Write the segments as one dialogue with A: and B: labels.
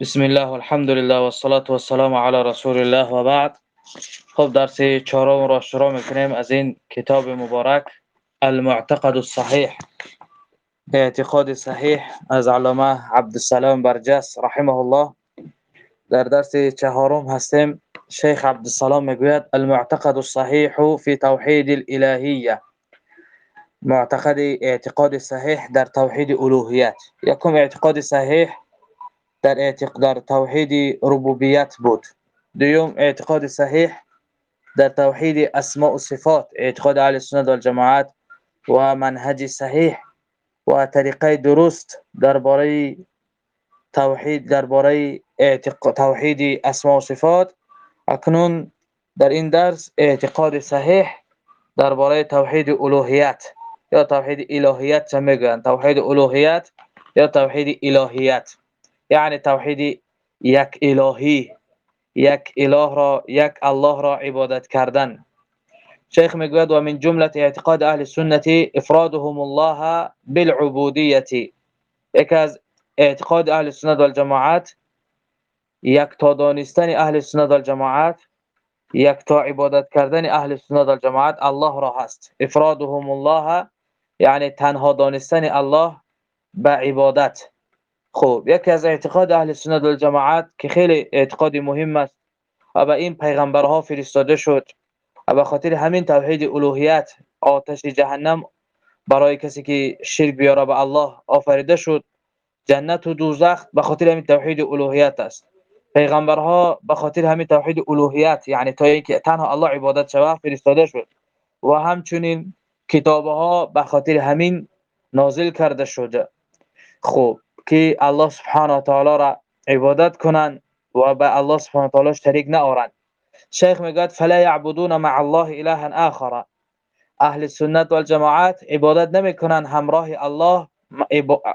A: بسم الله والحمد لله والصلاة والسلام على رسول الله و بعد خب درس چهارم را شروع میکنیم از این کتاب مبارک المعتقد الصحیح. اعتقاد صحیح از علامه عبدالسلام برجس رحمه الله در درس چهارم هستیم. شیخ عبدالسلام میگوید المعتقد الصحیح فی توحید الالهیه. معتقد اعتقاد صحیح در توحید الوهیت. یکم اعتقاد صحیح در اعتقاد توحید ربوبیت بود. دوم اعتقاد صحیح در توحید اسماء و صفات اعتقاد أهل سنت و جماعت و منهج صحیح و طریقه درست درباره توحید درباره اعتقاد توحید اسماء و صفات. اکنون در این درس اعتقاد صحیح درباره توحید الوهیت یا توحید الهیت چه میگن؟ توحید الوهیت یا توحید الهیت؟ يعني توحيدي يك إلهي يك إله را يك الله را عبادت кардан شيخ مقباد ومن جملة اعتقاد أهل السنة إفرادهم الله بالعبودية إكاز اعتقاد أهل السنة والجماعات يك دانستن أهل السنة والجماعات يك تو عبادت کردن أهل السنة والجماعات الله را هست. افرادهم الله يعني تنها دانستن الله بعبادت عبادت. خب یکی از اعتقاد اهل سنت و جماعت که خیلی اعتقاد مهم است و این پیغمبرها فرستاده شد. و به خاطر همین توحید الوهیت آتش جهنم برای کسی که شرک بیاره به الله آفریده شد. جنت و دوزخ به خاطر همین توحید الوهیت است. پیغمبرها به خاطر همین توحید الوهیت یعنی تا اینکه تنها الله عبادت شود فرستاده شد. و همچنین کتابها به خاطر همین نازل کرده شده. خب که الله سبحانه و تعالی را عبادت کنند و به الله سبحانه و تعالی شریک نآورند. شیخ میگه فلا يعبدون مع الله اله آخر. اهل سنت و الجماعت عبادت نمی‌کنند همراه الله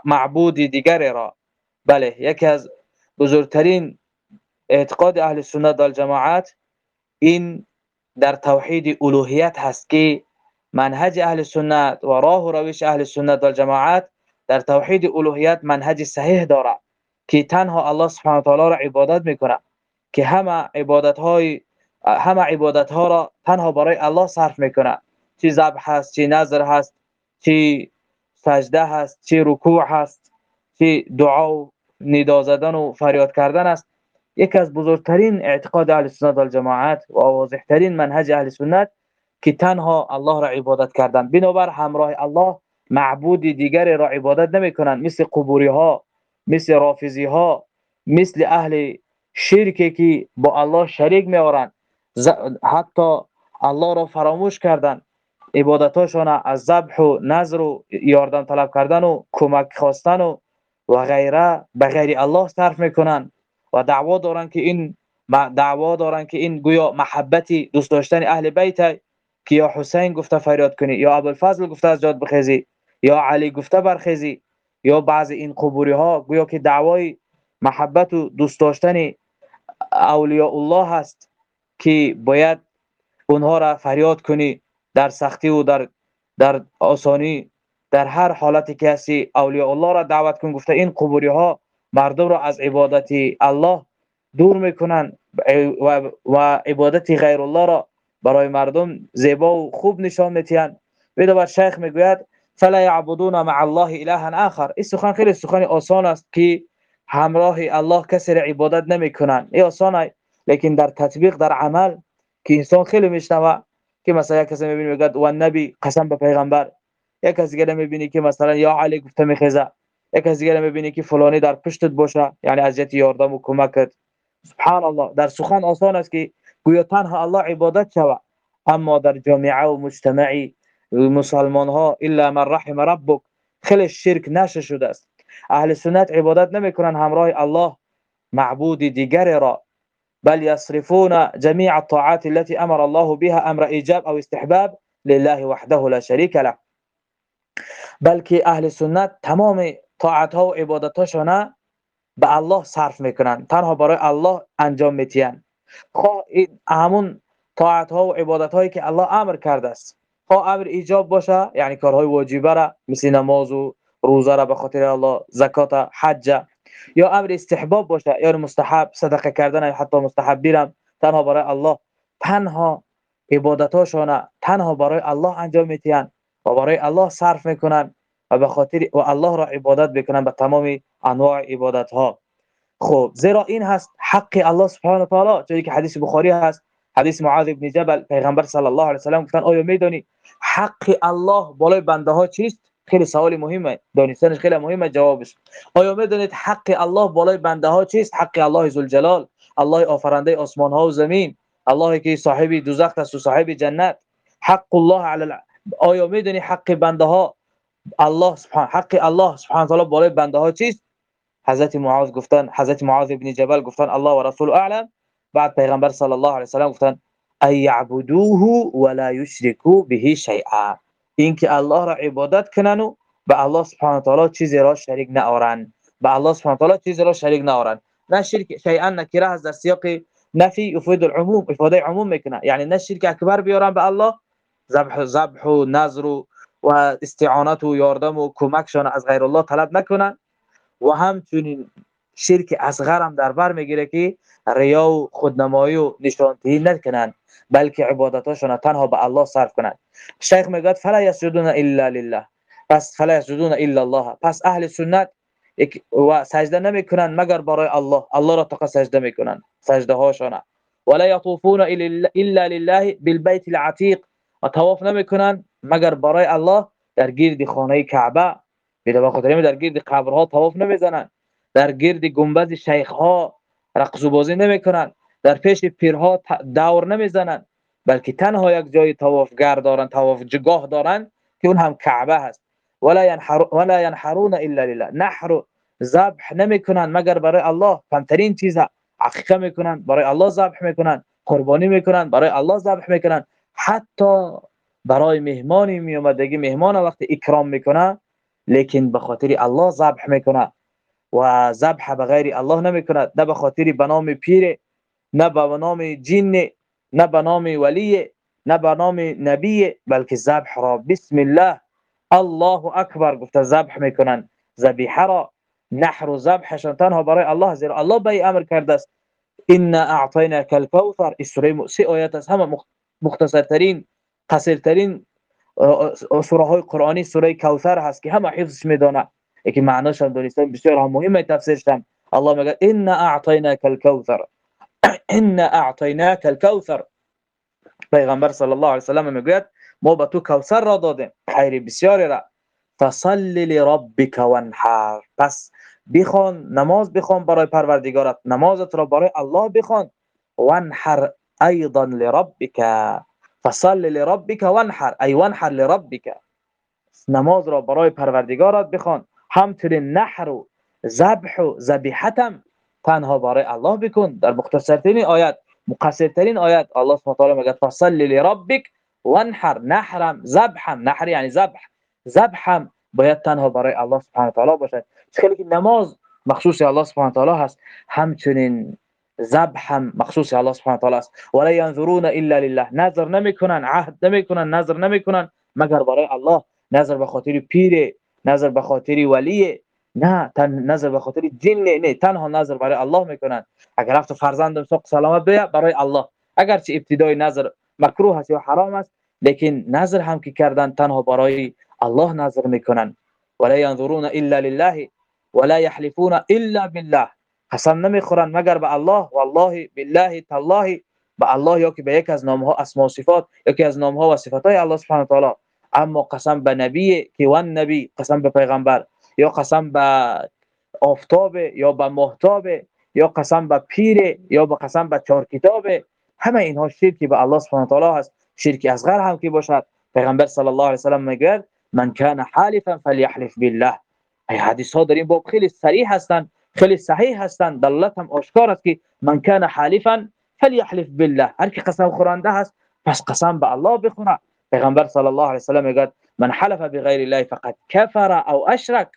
A: معبود دیگری را. بله یکی از بزرگترین اعتقاد اهل سنت و الجماعت این در توحید الوهیت هست که منهج اهل سنت و راه و روش اهل سنت و الجماعت در توحید الوهیت منهج صحیح داره که تنها الله سبحانه و تعالی را عبادت می‌کنه که همه عبادت های همه عبادت ها را تنها برای الله صرف می‌کنه چی ذبح هست چی نظر هست چی سجده هست چی رکوع هست چی دعا و ندا زدن و فریاد کردن است. یکی از بزرگترین اعتقاد اهل سنت و جماعت و واضحترین منهج اهل سنت که تنها الله را عبادت کردن. بنابر همراه الله معبود دیگری را عبادت نمی کنند مثل قبوری ها مثل رافضی ها مثل اهل شرکی که با الله شریک می آورند حتی الله را فراموش کردن عبادتاشون از ذبح و نظر و یاردن طلب کردن و کمک خواستن و و غیره به غیر الله صرف می‌کنن و دعوا دارن که این دعوا دارن که این گویا محبتی دوست داشتن اهل بیت که یا حسین گفته فریاد کنی یا ابوالفضل گفته از جاد بخیزی. یا علی گفته برخیزی یا بعض این قبوری ها گویا که دعوای محبت و دوست داشتن اولیاء الله هست که باید اونها را فریاد کنی در سختی و در در آسانی در هر حالتی که هستی اولیاء الله را دعوت کن. گفته این قبوری ها مردم را از عبادت الله دور می‌کنن و, و عبادت غیر الله را برای مردم زیبا و خوب نشان میتین بر شیخ می‌گوید فلا يعبدون مع الله اله آخر. این سخن خیلی سخن آسان است که همراه الله کسی را عبادت نمیکنن این آسانه لیکن در تطبیق در عمل که انسان خیلی میشنوه که مثلا یک کسی میبینی میگه و نبی قسم به پیغمبر. یک کسی دیگه میبینی که مثلا یا علی گفته میخیزه. یک کسی دیگه میبینی که فلانی در پشتت باشه یعنی اذیت یاردم و کمکت. سبحان الله در سخن آسان است که گویا تنها الله عبادت شوه. اما در جامعه و مجتمعی مسلمان ها إلا من رحم ربک خیلی شرک نشه شده است. أهل سنت عبادت نمیکنن همراه الله معبود دیگر را. بل يصرفون جميع الطاعات التي أمر الله بها أمر ایجاب أو استحباب لله وحده لا شريك له. بلکه أهل سنت تمام طاعت ها و عبادت هاشون به الله صرف میکنن. تنها برای الله انجام میتین خواه همون طاعت ها و عبادت هایی که الله أمر کرده است. خواه امر ایجاب باشه یعنی کارهای واجبه را مثل نماز و روزه را به خاطر الله زکات حج یا امر استحباب باشه یا مستحب صدقه کردن یا حتی مستحب بیرم تنها برای الله. تنها عبادتاشون تنها برای الله انجام میتین و برای الله صرف می‌کنن و به خاطر و الله را عبادت بکنن به تمام انواع عبادت ها خب زیرا این هست حق الله سبحانه و تعالی. چون که حدیث بخاری هست حدیث معاذ ابن جبل پیغمبر صلی الله علیه و سلم گفتن آیا می‌دونی حق الله بالای بنده ها چیست؟ خیلی سوال مهمه. دانستنش خیلی مهمه جوابش. آیا میدونید حق الله بالای بنده ها چیست؟ حق الله ذوالجلال الله آفرنده آسمان ها و زمین الله که صاحب دوزخ است و صاحب جنت. حق الله علی آیا میدونی حق بنده ها الله سبحان حق الله سبحانه تعالی بالای بنده ها چیست؟ حضرت معاذ گفتن حضرت معاذ ابن جبل گفتن الله و رسول اعلم. بعد پیغمبر صلی الله علیه و سلم گفتن ای یعبدوه ولا یشرکو به شیئا اینکه الله را عبادت کنن و به الله سبحانه و تعالی چیزی را شریک نآورند به الله سبحانه و تعالی چیزی را شریک نآورند نه شرک شیئا نکره از در سیاق نفی یفید العموم افاده عموم میکنه یعنی نه شرک اکبر بیارن به الله ذبح ذبح و نظر و استعانت و یاردم و کمکشان از غیر الله طلب نکنن. و همچنین شرک اصغر هم در بر می‌گیره که ریا و خودنمایی و نشانتهی نکنن بلکه عبادتاشون تنها به الله صرف کنند شیخ میگه فلا یسجدون الا لله. پس فلا یسجدون الا الله. پس اهل سنت و سجده نمی‌کنن مگر برای الله؟ الله را تقا سجده می‌کنن سجده هاشون ولا يطوفون الا لله بالبيت العتيق و طواف نمی‌کنن مگر برای الله؟ در گرد خانه کعبه. به خاطر در گرد قبرها طواف نمی‌زنن. در گرد گنبد شیخ ها رقص و بازی نمی‌کنن. در پیش پیرها دور نمی‌زنن. بلکه تنها یک جای طوافگر دارن طواف جگاه دارن که اون هم کعبه هست. ولا ينحر ولا ينحرون الا لله. نحر ذبح نمی‌کنن مگر برای الله. کمترین چیز عقیقه می‌کنن برای الله ذبح می‌کنن. قربانی می‌کنن برای الله ذبح می‌کنن. حتی برای مهمانی می اومدگی مهمان وقت اکرام می‌کنه لیکن به خاطر الله ذبح می‌کنه. و ذبح به غیر الله نمیکنه نه به خاطر به نام پیر نه به نام جن نه به نام ولی نه به نام نبی بلکه ذبح را. بسم الله. الله اکبر. گفته ذبح میکنن ذبیحه را. نحر و ذبحشان تنها برای الله زیرا. الله به أمر کرده است. ان اعطیناک الكوثر سوره سی آیات است همه مختصرترین قصیرترین سوره های قرآنی سوره کوثر هست که همه حفظش میدونه که معناش هم دونستن بسیار هم مهمة تفسیرش الله میگه إن اعطیناک الكوثر. إن اعطیناک الكوثر. پیغمبر صلی الله علیه و سلم میگوید ما به تو کوثر را دادیم. خیر بسیاری را. فصل لربک وانحر. پس بخوان نماز بخوان برای پروردگارت. نمازت را الله بخوان. وانحر أيضا لربك فصل لربك وانحر. ای وانحر لربك نماز را برای پروردگارت بخوان. همچنین نحر و زبح و زبیحتم تنها برای الله بکن. در مختصرترین آیت مقصرترین آیت الله سبحانه وتعالی مگد فصلی لی ربک وانحر نحرم زبحم نحر یعنی زبح زبحم باید تنها برای الله سبحانه وتعالی باشد خیلی که نماز مخصوصی الله سبحانه وتعالی هست. همچنین زبحم مخصوصی الله سبحانه وتعالی هست ولی انظرون الا لله. نظر نمیکنن عهد نمیکنن نظر نمیکنن مگر برای الله. نظر به خاطر پیره نظر به خاطر ولی نه تن نظر به خاطر جن نه تنها نظر برای الله می‌کنن. اگر رفت فرزندم سوق سلامت بیا برای الله. اگر چه ابتدای نظر مکروه است یا حرام است لیکن نظر هم که کردن تنها برای الله نظر می‌کنن. ولا ينظرون الا لله ولا يحلفون الا بالله. قسم نمی‌خورن مگر به الله؟ والله بالله تالله. به الله یا که به یک از نام ها اسما و صفات یکی از نام ها و صفات های الله سبحانه و تعالی. اما قسم به نبی که ون نبی قسم به پیغمبر یا قسم به آفتاب یا به محتاب یا قسم به پیر یا به قسم به چهار کتاب همه اینها شرکی به الله سبحانه تعالی هست شرک اصغر هم که باشد پیغمبر صلی الله علیه و سلم میگه من کان حالفا فلیحلف بالله ای حدیث ها در این باب خیلی صریح هستند خیلی صحیح هستند دلالت هم آشکار است که من کان حالفا فلیحلف بالله هر کی قسم خورنده هست پس قسم به الله بخونه پیغمبر صلی الله علیه و سلم میگه من حلف بغیر الله فقد كفر او اشرك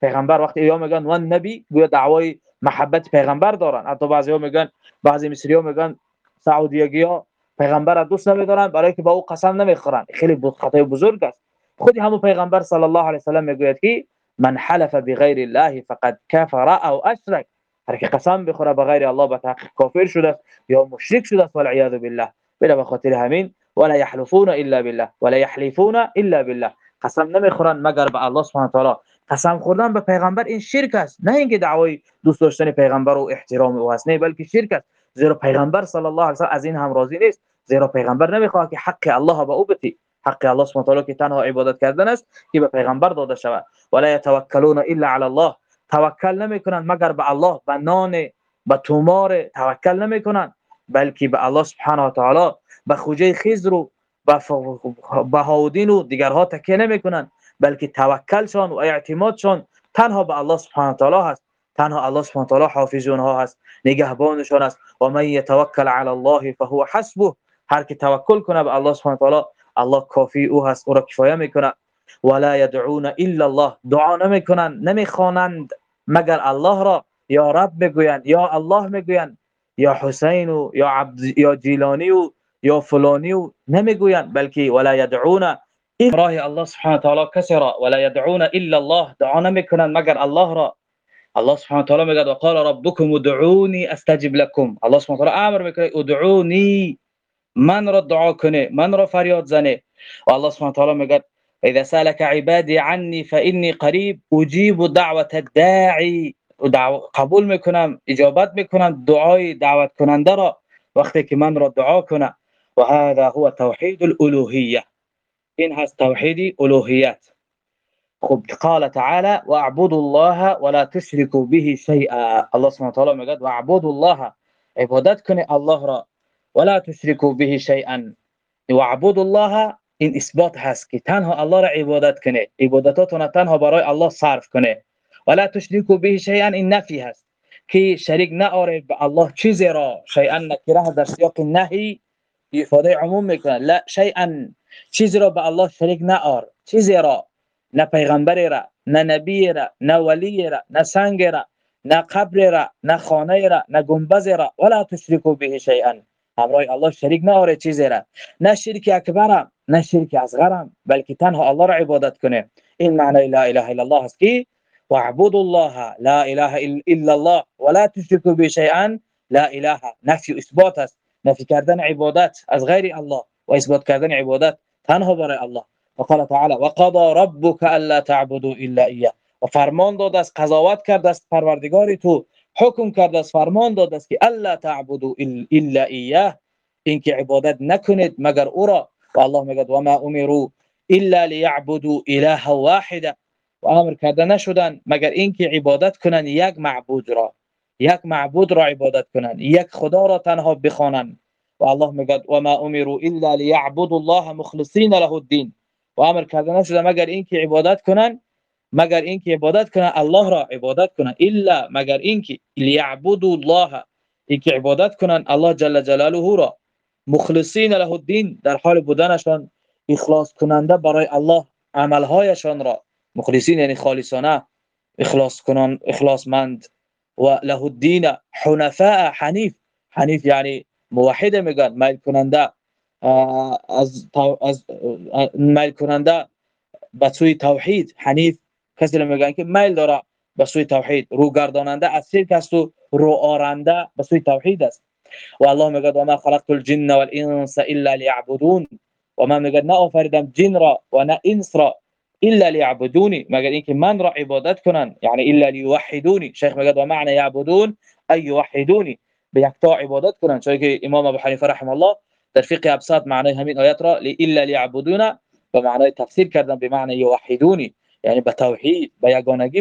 A: پیغمبر وقتی یا میگن و نبی گویا دعوای محبت پیغمبر دارن. حتی بعضی ها میگن بعضی مصری ها میگن سعودیگی ها پیغمبر دوست نمیدارن برای که با او قسم نمی‌خورن. خیلی خطای بزرگ است. خودی همون پیغمبر صلی الله علیه و سلم می‌گوید که من حلف بغیر الله فقد كفر او اشرك هر که قسم بخوره به غیر الله به تحقیق کافر شده یا مشرک شده است والعیاذ بالله. بلا به خاطر همین ولا يحلفون إلا بالله ولا يحلفون إلا بالله. قسم نمیخورن مگر به الله سبحانه و تعالی. قسم خوردن به پیغمبر این شرک است نه اینکه دعوای دوست داشتن پیغمبر و احترام أو است نه بلکه شرک است. زیرا پیغمبر صلی الله علیه و از این هم راضی نیست. زیرا پیغمبر نمیخواد که حق الله به أو بتی. حق الله سبحانه و تعالی که تنها عبادت کردن است که به پیغمبر داده شود. ولا يتوکلون الا علی الله. توکل نمیکنن مگر به الله به نان به تومار توکل نمیکنن بلکه به الله سبحانه و تعالی. به خوجه خضر و به هاودین و دیگرها تکیه نمی‌کنن بلکه توکلشان و اعتمادشان تنها به الله سبحانه تعالی هست. تنها الله سبحانه تعالی حافظ اونها هست نگهبانشان است. و من یتوکل علی الله فهو حسبه. هر کی توکل کنه به الله سبحانه تعالی الله کافی او هست او را کفایه می‌کنه ولا يدعون الا الله دعا نمی‌کنند نمی‌خوانند مگر الله را. یا رب می‌گویند یا الله می‌گویند یا حسین و یا عبد یا جیلانی و یا فلانی و نمیگویند بلکه ولا يدعون راه الله سبحانه وتعالى كسر ولا يدعون إلا الله. دعا نمیکنند مگر الله را. الله سبحانه وتعالى میگه وقال ربكم ادعوني أستجب لكم. الله سبحانه وتعالى آمر میکنه ادعوني. من را دعا کنه؟ من را فریاد زنه؟ و الله سبحانه وتعالى میگه إذا سألك عبادي عني فإني قريب أجيب دعوة الداعي. قبول میکنم اجابت میکنم دعای دعوت کننده را. وقتی که من را دعا کنه و هذا هو توحید الالوهیه این هست توحید الوهیت خب قال تعالى واعبدوا الله ولا تشركوا به شيئا. الله سبحانه وتعالى میگه واعبدوا الله. عبادت الله را. ولا تشركوا به شيئا. واعبدوا الله این إثبات هست که تنها الله را عبادت کنه عبادتاتون تنها برای الله صرف کنه ولا تشركوا به شيئا این نفی هست. شریک نآره به الله چیزی را؟ شیئا نکره در سیاق نهی. افاده عموم میکنه. لا شیئا. چیزی را به الله شریک نآر چیزی را. نه پیغمبر را نه نبی را نه ولی را نه سنگ را نه قبر را نه خانه را نه گنبز را. ولا تشركوا به شيئا همراه الله شریک نآره چیزی را. نه شرک اکبر نه شرک اصغر بلکه تنها الله را عبادت کنه این معنی لا اله الا الله است که واعبدوا الله لا اله الا الله ولا تشركوا به شيئا لا اله نفی اثبات است. نفی کردن عبادت از غیر الله و اثبات کردن عبادت تنها برای الله. وقال تعالى وقضى ربك الا تعبدوا الا اياه و فرمان داد است قضاوت کرد است پروردگار تو حکم کرد است فرمان داد است که الا تعبدوا الا اياه اینکه عبادت نکنید مگر أو را. و الله میگه و ما امروا الا ليعبدوا اله واحد و أمر کرده نشدن مگر اینکه عبادت کنن یک معبود را. یک معبود را عبادت کنن یک خدا را تنها بخوانند. و الله میگه و ما امروا الا ليعبدوا الله مخلصین له الدين و امر کرده نشده مگر اینکه عبادت کنن مگر اینکه عبادت کنن الله را عبادت کنن الا مگر اینکه ليعبدوا الله اینکه عبادت کنن الله جل جلاله را مخلصین له الدين در حال بودنشان اخلاص کننده برای الله عملهایشان را. مخلصین یعنی خالصانه اخلاص کنان اخلاصمند. و له الدین حنفاء حنیف حنیف یعنی موحد میگن میل کننده از از میل کننده به سوی توحید حنیف کسی میگن که میل داره به سوی توحید رو گرداننده از شرک است و رو آرنده به سوی توحید است. و الله میگه ما خلقت الجن والإنس إلا ليعبدون. و من میگه نه آفریدم جن را و نه انس را. إلا ليعبدوني. مگر اینکه من را عبادت کنن یعنی إلا ليوحدوني. شیخ میگه و معنی یعبدون ای یوحدوني به یکتا عبادت چون که إمام أبو حنیفه رحم الله در فقه أبساط معنی همین آیات را إلا ليعبدون به معنی تفسیر کردن به معنی یوحدوني یعنی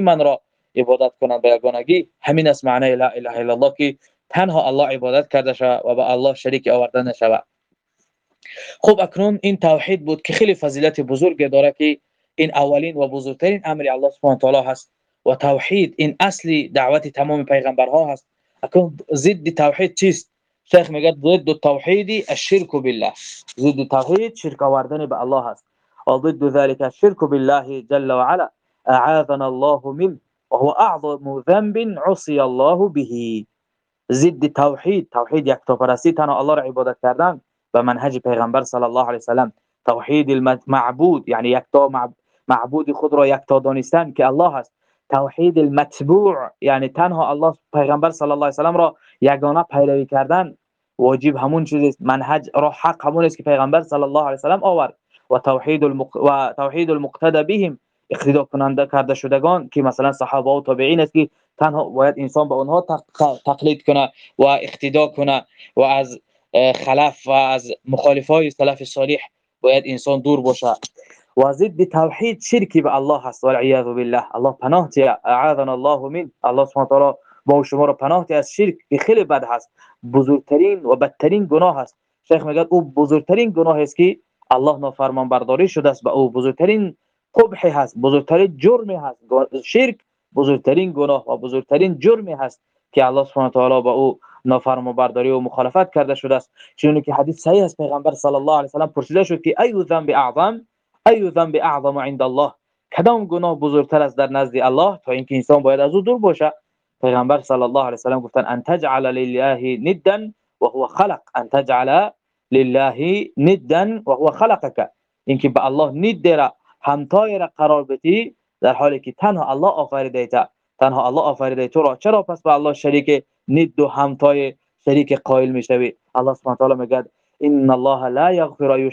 A: من را عبادت کنن به یگانگی همین است لا اله الا الله که تنها الله عبادت کرده شود و به الله شریک آورده نشود خب اکنون این توحید بود که خیلی فضیلت بزرگ داره که این اولین و بزرگترین أمر الله سبحانه و تعالی هست و توحید این اصلی دعوت تمام پیغمبرها هست. اکنون ضد توحید چیست؟ شیخ میگه ضد التوحید الشرك بالله. ضد توحید شرک آوردن به الله هست. و ضد ذلك الشرك بالله جل وعلا اعاذنا الله منه وهو اعظم ذنب عصي الله به. ضد توحید توحید یک پرستی تنها الله را عبادت کردن. به منهج پیغمبر صلی الله علیه و سلم توحید المعبود یعنی یک تا معبود خود را یکتا دانستن که الله است. توحید المتبوع یعنی تنها الله پیغمبر صلی الله علیه و را یگانه پیروی کردن واجب همون چیز منهج را حق همون است که پیغمبر صلی الله علیه و آورد. و توحید المق... و توحید المقتدا بهم اقتدا کننده کرده شدگان که مثلا صحابه و تابعین است که تنها باید انسان به اونها تقلید کنه و اقتدا کنه و از خلف و از مخالفای سلف صالح باید انسان دور باشه. و ضد توحید شرکی به الله هست والعیاذ بالله الله پناه اعاذنا الله من الله سبحانه تعالی با شما را پناه از شرک که خیلی بد هست بزرگترین و بدترین گناه است شیخ میگه او بزرگترین گناه است که الله نافرمان برداری شده است به او بزرگترین قبح هست بزرگترین جرمی هست شرک بزرگترین گناه و بزرگترین جرمی هست که الله سبحانه تعالی با او نافرمان برداری و مخالفت کرده شده است چون که حدیث صحیح است پیغمبر صلی الله علیه و سلام پرسیده شد که ای ذنب اعظم ای ذنب اعظم عند الله کدام گناه بزرگتر است در نزد الله تا اینکه انسان باید از او دور باشه پیغمبر صلی الله علیه و سلام گفتن ان تجعل لله ندا وهو خلق ان تجعل لله ندا وهو خلقك اینکه به الله ند را همتای را قرار بدی در حالی که تنها الله آفریده تا تنها الله آفریده تو را چرا پس به الله شریک ند و همتای شریک قائل میشوی الله سبحانه و تعالی میگه ان الله لا یغفر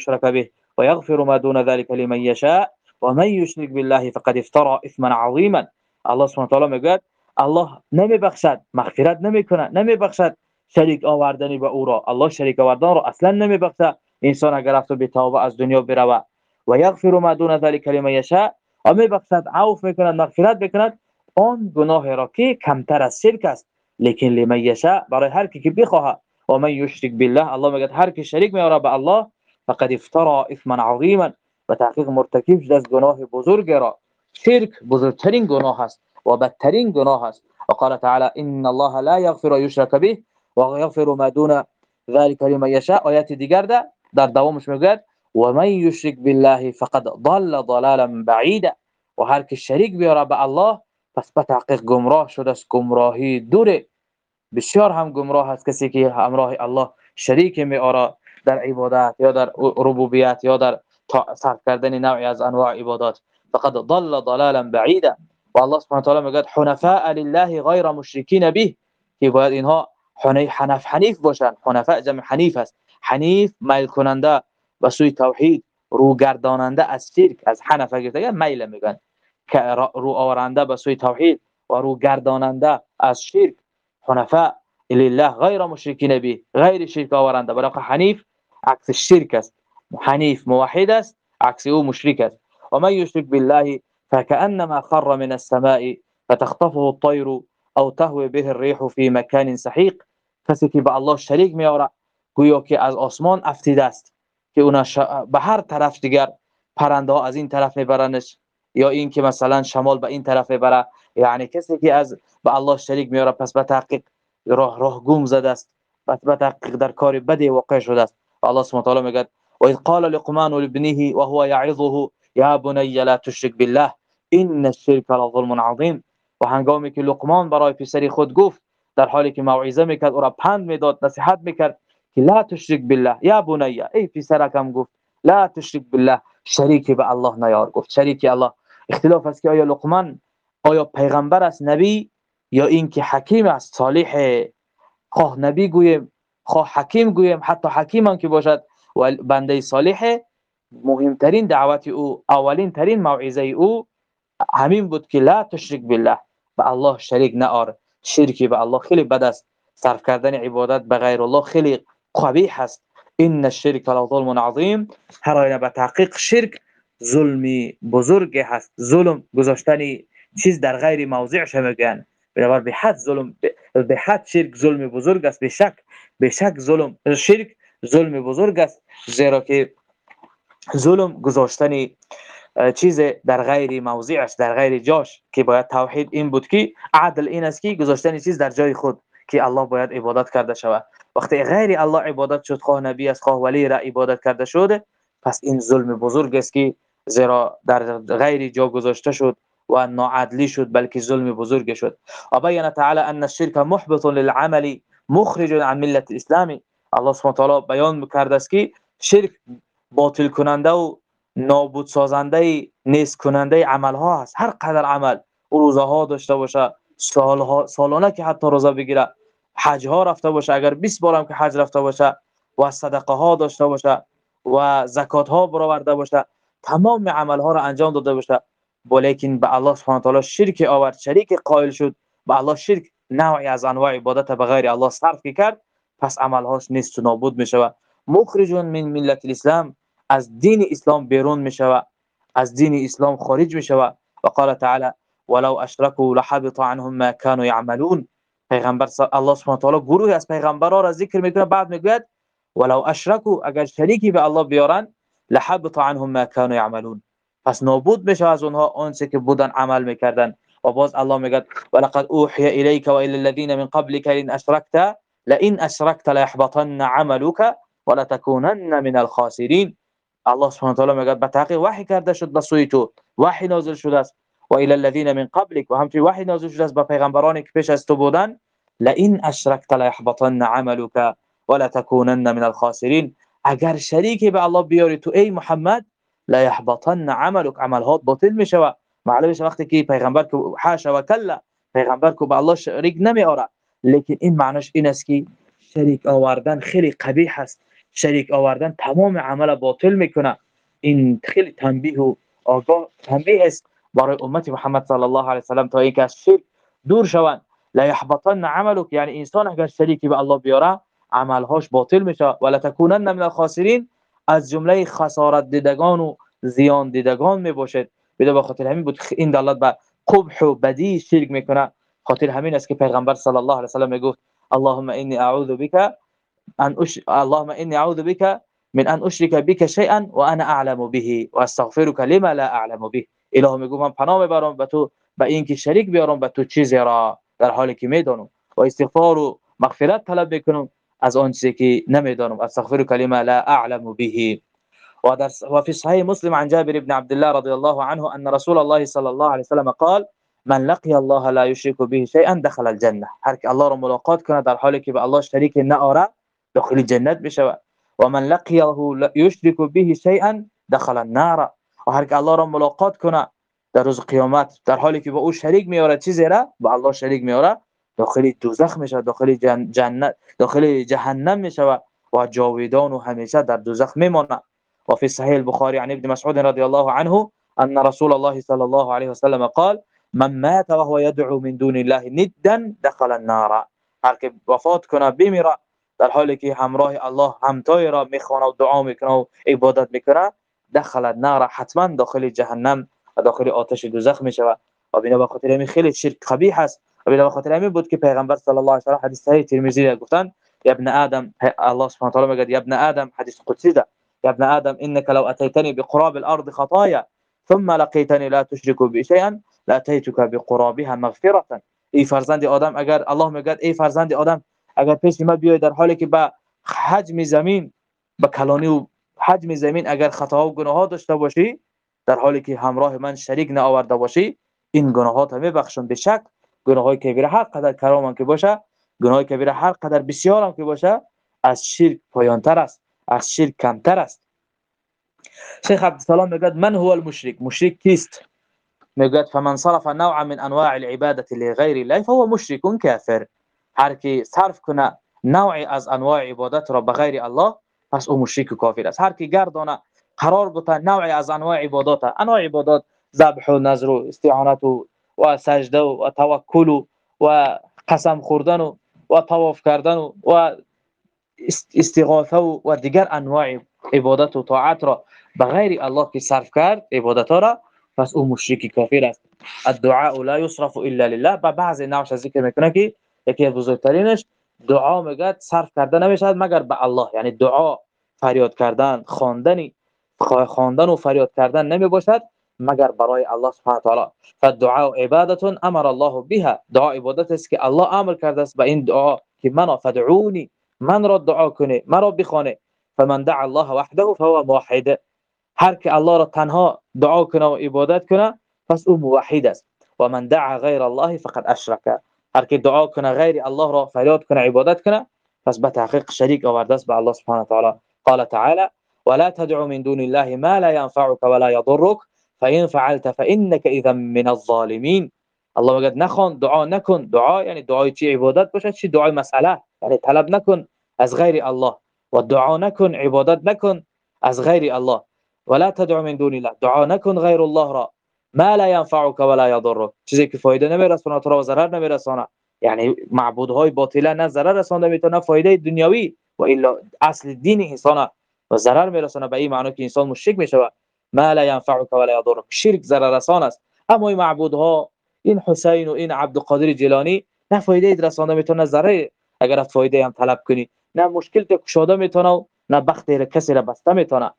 A: یشرک به و یغفر ما دون ذلك لمن یشاء و من یشرک بالله فقد افترى إثما عظیما الله سبحانه و تعالی میگه الله نمیبخشد مغفرت نمیکنه نمیبخشد شریک آوردنی به أو را. الله شریک آوردن را. أصلا نمیبخشه انسان اگر رفت به توبه از دنیا بروه و یغفر ما دون ذلك لمن یشاء و میبخشد عفو میکند مغفرت میکند. آن گناه را که کمتر از شرک است. لیکن لمن یشاء برای هر کی که بخواه و من یشرک بالله الله میگه هر کی شریک میاره به الله فقد افترى إثما عظیما و تحقیق مرتکب شده از گناه بزرگ را. شرک بزرگترین گناه است و بدترین گناه است. و قال تعالی إن الله لا یغفر یشرک به و یغفر ما دون ذلك لمن یشاء آیات دیگر ده در دوامش میگه و من یشرک بالله فقد ضل ضلالا بعیدا. و هر که شریک بیاره به الله پس به تحقیق گمراه شده است. گمراهی دوره. بسیار هم گمراه است کسی که همراه الله شریک میاره. در عبادت یا در ربوبیت یا در صرف کردن نوعی از انواع عبادات. فقد ضل ضلالا بعیدا. و الله سبحانه تعالی میگه حنفاء لله غیر مشرکین به. که باید اینها حنف حنیف باشن. حنفاء جمع حنیف است. حنیف میل کننده به سوی توحید رو گرداننده از شرک از حنف گرفته. میل میگن. که رو آورنده به سوی توحید و رو گرداننده از شرک. حنفاء لله غیر مشرکین به. غیر شرک آورنده. برای حنیف عکس شرک است. حنیف موحد است عکس او مشرک است. و من یشرک بالله فكأنما خر من السماء فتخطفه الطير او تهوي به الريح في مكان سحيق کسی که الله شریک میاره گویا که از آسمان افتیده است که اونا به هر طرف دیگر پرنده ها از این طرف میبرنش. یا این که مثلا شمال به این طرف بره یعنی کسی که از به الله شریک میاره پس به تحقیق راه راه گم زده است. پس به تحقیق در کار بدی واقع شده است. الله سبحانه و تعالی میگه و اذ قال لقمان لابنه وهو يعظه يا بني لا تشرك بالله إن الشرك لظلم عظیم و هنگامی که لقمان برای پسری خود گفت در حالی که موعظه میکرد أو را پند میداد نصیحت میکرد که لا تشرک بالله. یا بنی ای پسرکم گفت لا تشرک بالله. شریک به الله نیار گفت. شریک الله. اختلاف است که آیا لقمان آیا پیغمبر است نبی یا اینکه حکیم است صالح. خواه نبی گویم خواه حکیم گویم حتی حکیم هم که باشد و بنده صالح مهمترین دعوت او اولین ترین موعظه او همین بود که لا تشرک بالله به الله شریک نار شرکی به الله خیلی بد است. صرف کردن عبادت به غیر الله خیلی قبیح است. ان الشرك لظلم عظیم. هر آینه به تحقیق شرک ظلمی بزرگ هست. ظلم گذاشتن چیز در غیر موضعش میگن بنابر به حد ظلم به حد شرک ظلم بزرگ است. به شک به شک ظلم شرک ظلم بزرگ است زیرا که ظلم گذاشتن چیز در غیر موضعش در غیر جاش که باید توحید این بود که عدل این است که گذاشتن چیز در جای خود که الله باید عبادت کرده شود. وقتی غیر الله عبادت شد خواه نبی است خواه ولی را عبادت کرده شده پس این ظلم بزرگ است که زیرا در غیر جا گذاشته شد و ناعدلی شد بلکه ظلم بزرگ شد. و بیان تعالی ان الشرك محبط للعمل مخرج عن ملت الاسلام الله سبحانه و تعالی بیان کرده است که شرک باطل کننده و نابود سازنده نیست کننده عمل ها هست هر قدر عمل او روزه ها داشته باشه سال سالانه که حتی روزه بگیره حج ها رفته باشه اگر 20 بار هم که حج رفته باشه و صدقه ها داشته باشه و زکات ها برآورده باشه تمام عمل ها را انجام داده باشه. ولیکن به الله سبحانه و تعالی شرک آورد شریک قائل شد. به الله شرک نوعی از انواع عبادت به غیر الله صرف کرد پس عمل هاش نیست و نابود می شود مخرج من ملت الاسلام از دین اسلام بیرون می شود از دین اسلام خارج می شود و قال تعالی ولو اشركوا لحبط عنهم ما كانوا يعملون پیغمبر الله سبحانه و تعالی گروهی از پیغمبران را ذکر می‌کنه بعد می‌گوید ولو اشركوا اگر شریکی به الله بیارن لحبط عنهم ما كانوا يعملون پس نابود میشه از اونها آنچه که بودن عمل می‌کردن و باز الله میگه ولقد أوحي إليك وإلى الذين من قبلك ان أشركت لئن أشركت ليحبطن عملك ولتكونن من الخاسرين. الله سبحانه و تعالی میگه به تحقیق شد به سوی تو نازل شده است. و الذين من قبلك. و همچنین وحی نازل شده است به پیغمبرانی که پیش از تو بودن لئن ليحبطن ولتكونن من الخاسرين اگر شریکی به الله بیاری تو ای محمد لا يحبطن عملك عملات باطل میشوه معلومه وقتی که پیغمبر که حاشا و کلا پیغمبر که به الله شریک نمیاره. لیکن این معنیش این است که شریک آوردن خیلی قبیح است. شریک آوردن تمام عمل باطل می‌کنه. این خیلی تنبیه و آگاه تنبیه است برای امت محمد صلی الله علیه و سلم تا اینکه از شرک دور شوند. لا يحبطن عملك یعنی انسان اگر شریکی به الله بیاره عملهاش باطل میشه. ولا تکونن من الخاسرین از جمله خسارت دیدگان و زیان دیدگان می باشد بده به خاطر همین بود. این دلالت به قبح و بدی شرک می‌کنه. خاطر همین است که پیغمبر صلی الله علیه و سلم می‌گفت اللهم انی اعوذ بك ان اش... اللهم انی اعوذ بك من ان اشرك بك شيئا وانا اعلم به واستغفرك لما لا اعلم به. اله میگم من پناه می‌برم به تو به اینکه شریک بیارم به تو چیزی را در حالی که می‌دانم و استغفار و مغفرت طلب می‌کنم از آن چیزی که نمی‌دانم. استغفرك لما لا اعلم به. وفي صحيح مسلم عن جابر بن عبد الله رضي الله عنه أن رسول الله صلى الله عليه وسلم قال من لقي الله لا يشرك به شيئا دخل الجنة. هر الله رو ملاقات کنه در حالی که به الله شریک نآره داخل جنت بشود و من يشرك به شيئا دخل النار. و هر الله رو ملاقات کنه در روز قیامت در حالی که به أو شریک میاره چیزی را به الله شریک داخل دوزخ میشه داخل جنت داخل جهنم میشه و جاویدان و همیشه در دوزخ میمونه وفي صحيح البخاري عن ابن مسعود رضي الله عنه أن رسول الله صلى الله عليه وسلم قال من مات وهو يدعو من دون الله ندا دخل النار. هر که وفات کنه بمیره. در حالی که همراه الله همتای را میخوانه و دعا میکنه و عبادت میکنه دخل النار حتما داخل جهنم و داخل آتش دوزخ میشود. و بنا به خاطر همین خیلی شرک قبیح است. و بنا به خاطر همین بود که پیغمبر صلی الله علیه و حدیث صحیح ترمذی گفتن. ابن آدم الله سبحانه و تعالی میگه ابن آدم حدیث قدسی ده. يا ابن آدم إنك لو أتيتني بقراب الأرض خطايا ثم لقيتني لا تشرك بي شيئا لأتيتك بقرابها مغفرة. ای فرزند آدم اگر الله میگه ای فرزند آدم اگر پیش ما بیای در حالی که به حجم زمین به کلانی و حجم زمین اگر خطا و گناه داشته باشی در حالی که همراه من شریک نه آورده باشی این گناهات هم بخشون به شک گناه کبیره هر قدر کرام که باشه گناه کبیره هر قدر بسیار هم که باشه از شرک پایانتر است. از شرک کمتر است شیخ عبدالسلام میگه من هو المشرک مشرک کیست میگه فمن صرف نوع من أنواع العبادة لغیر الله فهو مشرک کافر هر کی صرف کنه نوعی از انواع عبادت را به غیر الله پس أو مشرک کافر است. هر کی گردانه قرار بوده نوعی از انواع عبادات انواع عبادات ذبح و نظر و استعانت و و سجده و توکل و قسم خوردن و و طواف کردن و استغاثه و دیگر انواع عبادت و طاعت را به غیر الله که صرف کرد عبادت را پس او مشرک کافر است. الدعاء لا يصرف الا لله. با بعض نوعش ذکر می‌کنه که یکی از بزرگترینش دعا میگه صرف کرده نمیشه مگر به الله. یعنی دعا فریاد کردن خواندنی خواندن و فریاد کردن نمی باشد مگر برای الله سبحانه و تعالی. فالدعاء عباده امر الله بها. دعا عبادت است که الله امر کرده است به این دعا که من فدعونی من را دعا کنه مرا بخونه فمن دعا الله وحده فهو موحد. هر که الله را تنها دعا کنه و عبادت کنه پس أو موحد است. و من دعا غیر الله فقد اشرک. هر که دعا کنه غیر الله را فریاد کنه عبادت کنه پس به تحقیق شریک آورده است به الله سبحانه و تعالی. قال تعالی ولا تدعو من دون الله ما لا ينفعك ولا يضرك فإن فعلت فإنك إذا من الظالمين الله میگه نخوان دعا نکن. دعا یعنی دعای چی؟ عبادت باشه. چی؟ دعای مسئله. یعنی طلب نکن از غیر الله. و دعا نکن عبادت نکن از غیر الله. ولا تدعو من دون الله. دعا نکن غیر الله را. ما لا ينفعك ولا يضرك چیزی که فایده نمیرسونه تو را ضرر نمیرسونه یعنی معبودهای باطله نه ضرر رسانده می‌تونه فایده دنیوی و الا اصل دین انسان و ضرر میرسونه به این معنی که انسان مشرک میشه ما لا ينفعك ولا يضرك شرک ضرر رسان است. اما این معبودها این حسین و این عبدالقادر جیلانی نه فایده رسانده می‌تونه ضرر اگر فایده هم طلب کنی. نه مشکل ته کشاده می‌تونه نه بخت کسی را بسته می‌تونه.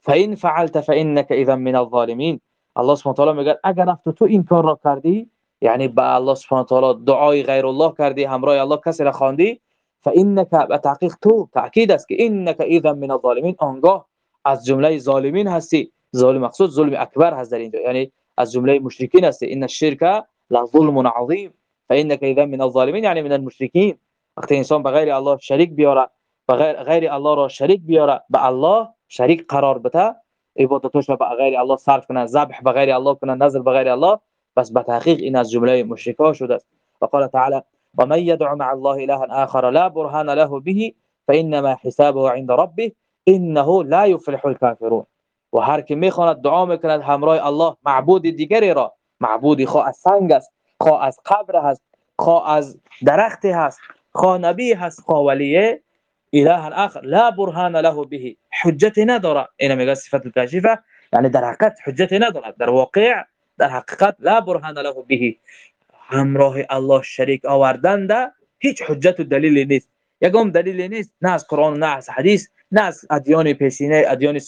A: فان فعلت فانك اذا من الظالمين. الله سبحانه تعالی میگه اگر رفت تو این کار را کردی یعنی به الله سبحانه تعالی دعای غیر الله کردی همراه الله کسی را خواندی فانك بتحقیق تو تاکید است که انك اذا من الظالمين. آنگاه از جمله ظالمین هستی. ظالم مقصود ظلم اکبر هست در اینجا. یعنی از جمله مشرکین هستی. ان الشرك لظلم عظیم فانك اذا من الظالمين یعنی من المشرکین وقتی انسان به غیر الله شریک بیاره به غیر, الله را شریک بیاره به الله شریک قرار بده. عبادتش به غیر الله صرف کنه ذبح به غیر الله کنه نظر به غیر الله. بس به تحقیق این از جمله مشرکا شده است. و قال تعالی و من يدعو مع الله اله آخر لا برهان له به فانما حسابه عند ربه انه لا يفلح الكافرون. و هر کی می‌خواند دعا می‌کند همراه الله معبود دیگری را معبودی خواه از سنگ است خواه از قبر هست خواه از درخت هست خواه نبی هست خواه ولیه اله آخر لا برهان له به حجت نداره. اینا میگه صفت الکاشفه. یعنی در حقیقت حجت نداره در واقع در حقیقت لا برهان له به. همراه الله شریک آوردن ده هیچ حجت و دلیلی نیست. یگام دلیلی نیست. نه از قرآن نه از حدیث نه از ادیان پیشینه ادیان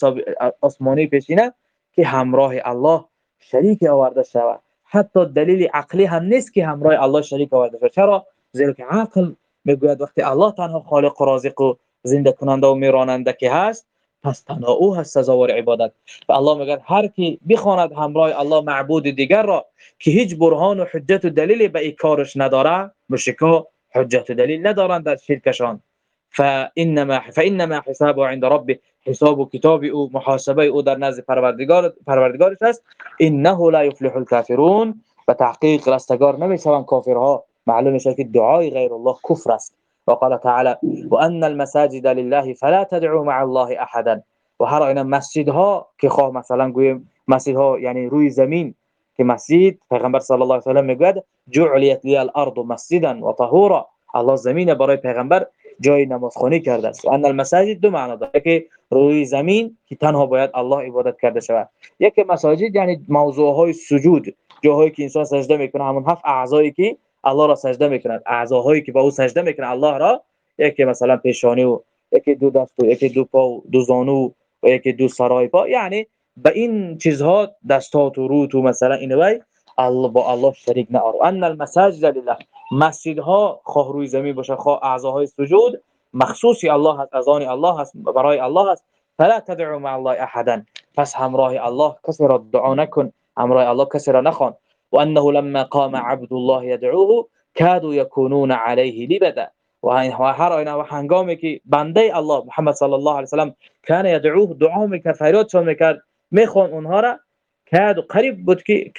A: آسمانی پیشینه که همراه الله شریک آورده شود. حتی دلیل عقلی هم نیست که همراه الله شریک آورده شود. چرا؟ زیرا که عقل می‌گوید وقتی الله تنها خالق و رازق و زنده کننده و میراننده که هست پس تنها او هست سزاوار عبادت. و الله میگه هر کی بخواند همراه الله معبود دیگر را که هیچ برهان و حجت و دلیلی به این کارش نداره مشکا حجت و دلیل ندارند در شرکشان. فانما فانما حسابه عند ربه. حساب و کتاب او محاسبه او در نزد پروردگار پروردگارش است. انه لا يفلح الكافرون. و تحقیق رستگار نمی‌شوند کافرها. معلوم میشه که دعای غیر الله کفر است. و قال تعالی و ان المساجد لله فلا تدعوا مع الله احدا و هر اینا مسجد ها که خواه مثلا گویم مسجد ها یعنی روی زمین که مسجد پیغمبر صلی الله علیه و سلم می‌گوید جعلیت لی الارض مسجدا و طهورا. الله زمین برای پیغمبر جای نمازخوانی کرده است. ان المساجد دو معنا داره. که روی زمین که تنها باید الله عبادت کرده شود. یک مساجد یعنی موضوع های سجود جاهایی که انسان سجده می‌کنه همون هفت اعضایی که الله را سجده می‌کنند اعضاهایی که با او سجده می‌کنند الله را. یکی مثلا پیشانی و یکی دو دست و یکی دو پا و دو زانو و یکی دو سرای پا. یعنی به این چیزها دستات و روت و مثلا این وی الله با الله شریک نه ان المساجد لله. مسجدها خواه روی زمین باشه خواه اعضاهای سجود. مخصوصی الله هست از الله هست برای الله هست. فلا تدعو مع الله احدا. پس همراه الله کسی را دعا نکن همراه الله کسی را نخوان. وأنه لما قام عبد الله يدعوه كادوا يكونون عليه لبدا. و هر آینه و هنگامی که بنده الله محمد صلی الله علیه وسلم کان یدعوه دعا میکرد فریادشان میکرد میخوان اونها را. کاد قریب بود که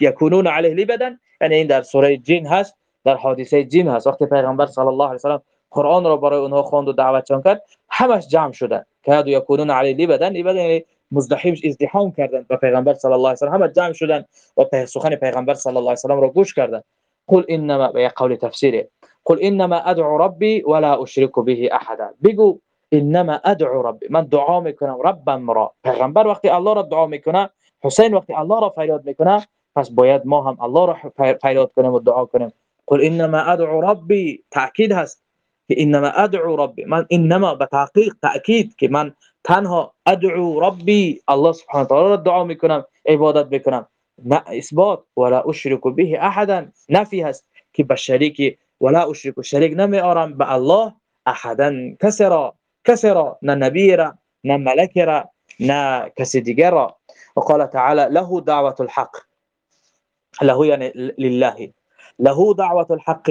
A: یکونون علیه لبدا. یعنی این در سوره جن هست. در حادثه جن هست. وقتی پیغمبر صلی الله علیه وسلم قرآن را برای اونها خواند و دعوتشان کرد همش جمع شدن کاد یکونون علیه لبدا لبدا یعنی مزدحم ازدحام کردند. و پیغمبر صلی الله علیه و همه جمع شدند و سخن پیغمبر صلی الله علیه و را گوش کردند. قل انما به قول تفسیره قل انما ادعو ربي ولا اشرك به احدا. بگو انما ادعو ربي من دعا می‌کنم ربم را. پیغمبر وقتی الله را دعا می‌کنه حسین وقتی الله را فریاد می‌کنه پس باید ما هم الله را فریاد کنیم و دعا کنیم. قل انما ادعو ربي تاکید هست. که انما ادعو ربي من انما به تحقیق تاکید که من تنها ادعو ربی الله سبحانه وتعالى را دعا میکنم عبادت میکنم نه إثبات ولا اشرک به احدا نفی هست. که به ولا اشرک شریک نمی آرم به الله احدا کسی را کسی را نه نبی را نه را نه را وقال تعالى له دعوة الحق له يعني لله. له دعوة الحق.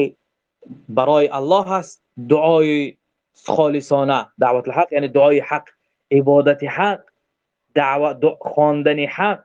A: برای الله هست دعای خالصانه. دعوت الحق یعنی دعای حق. عبادت حق دعوت خواندن حق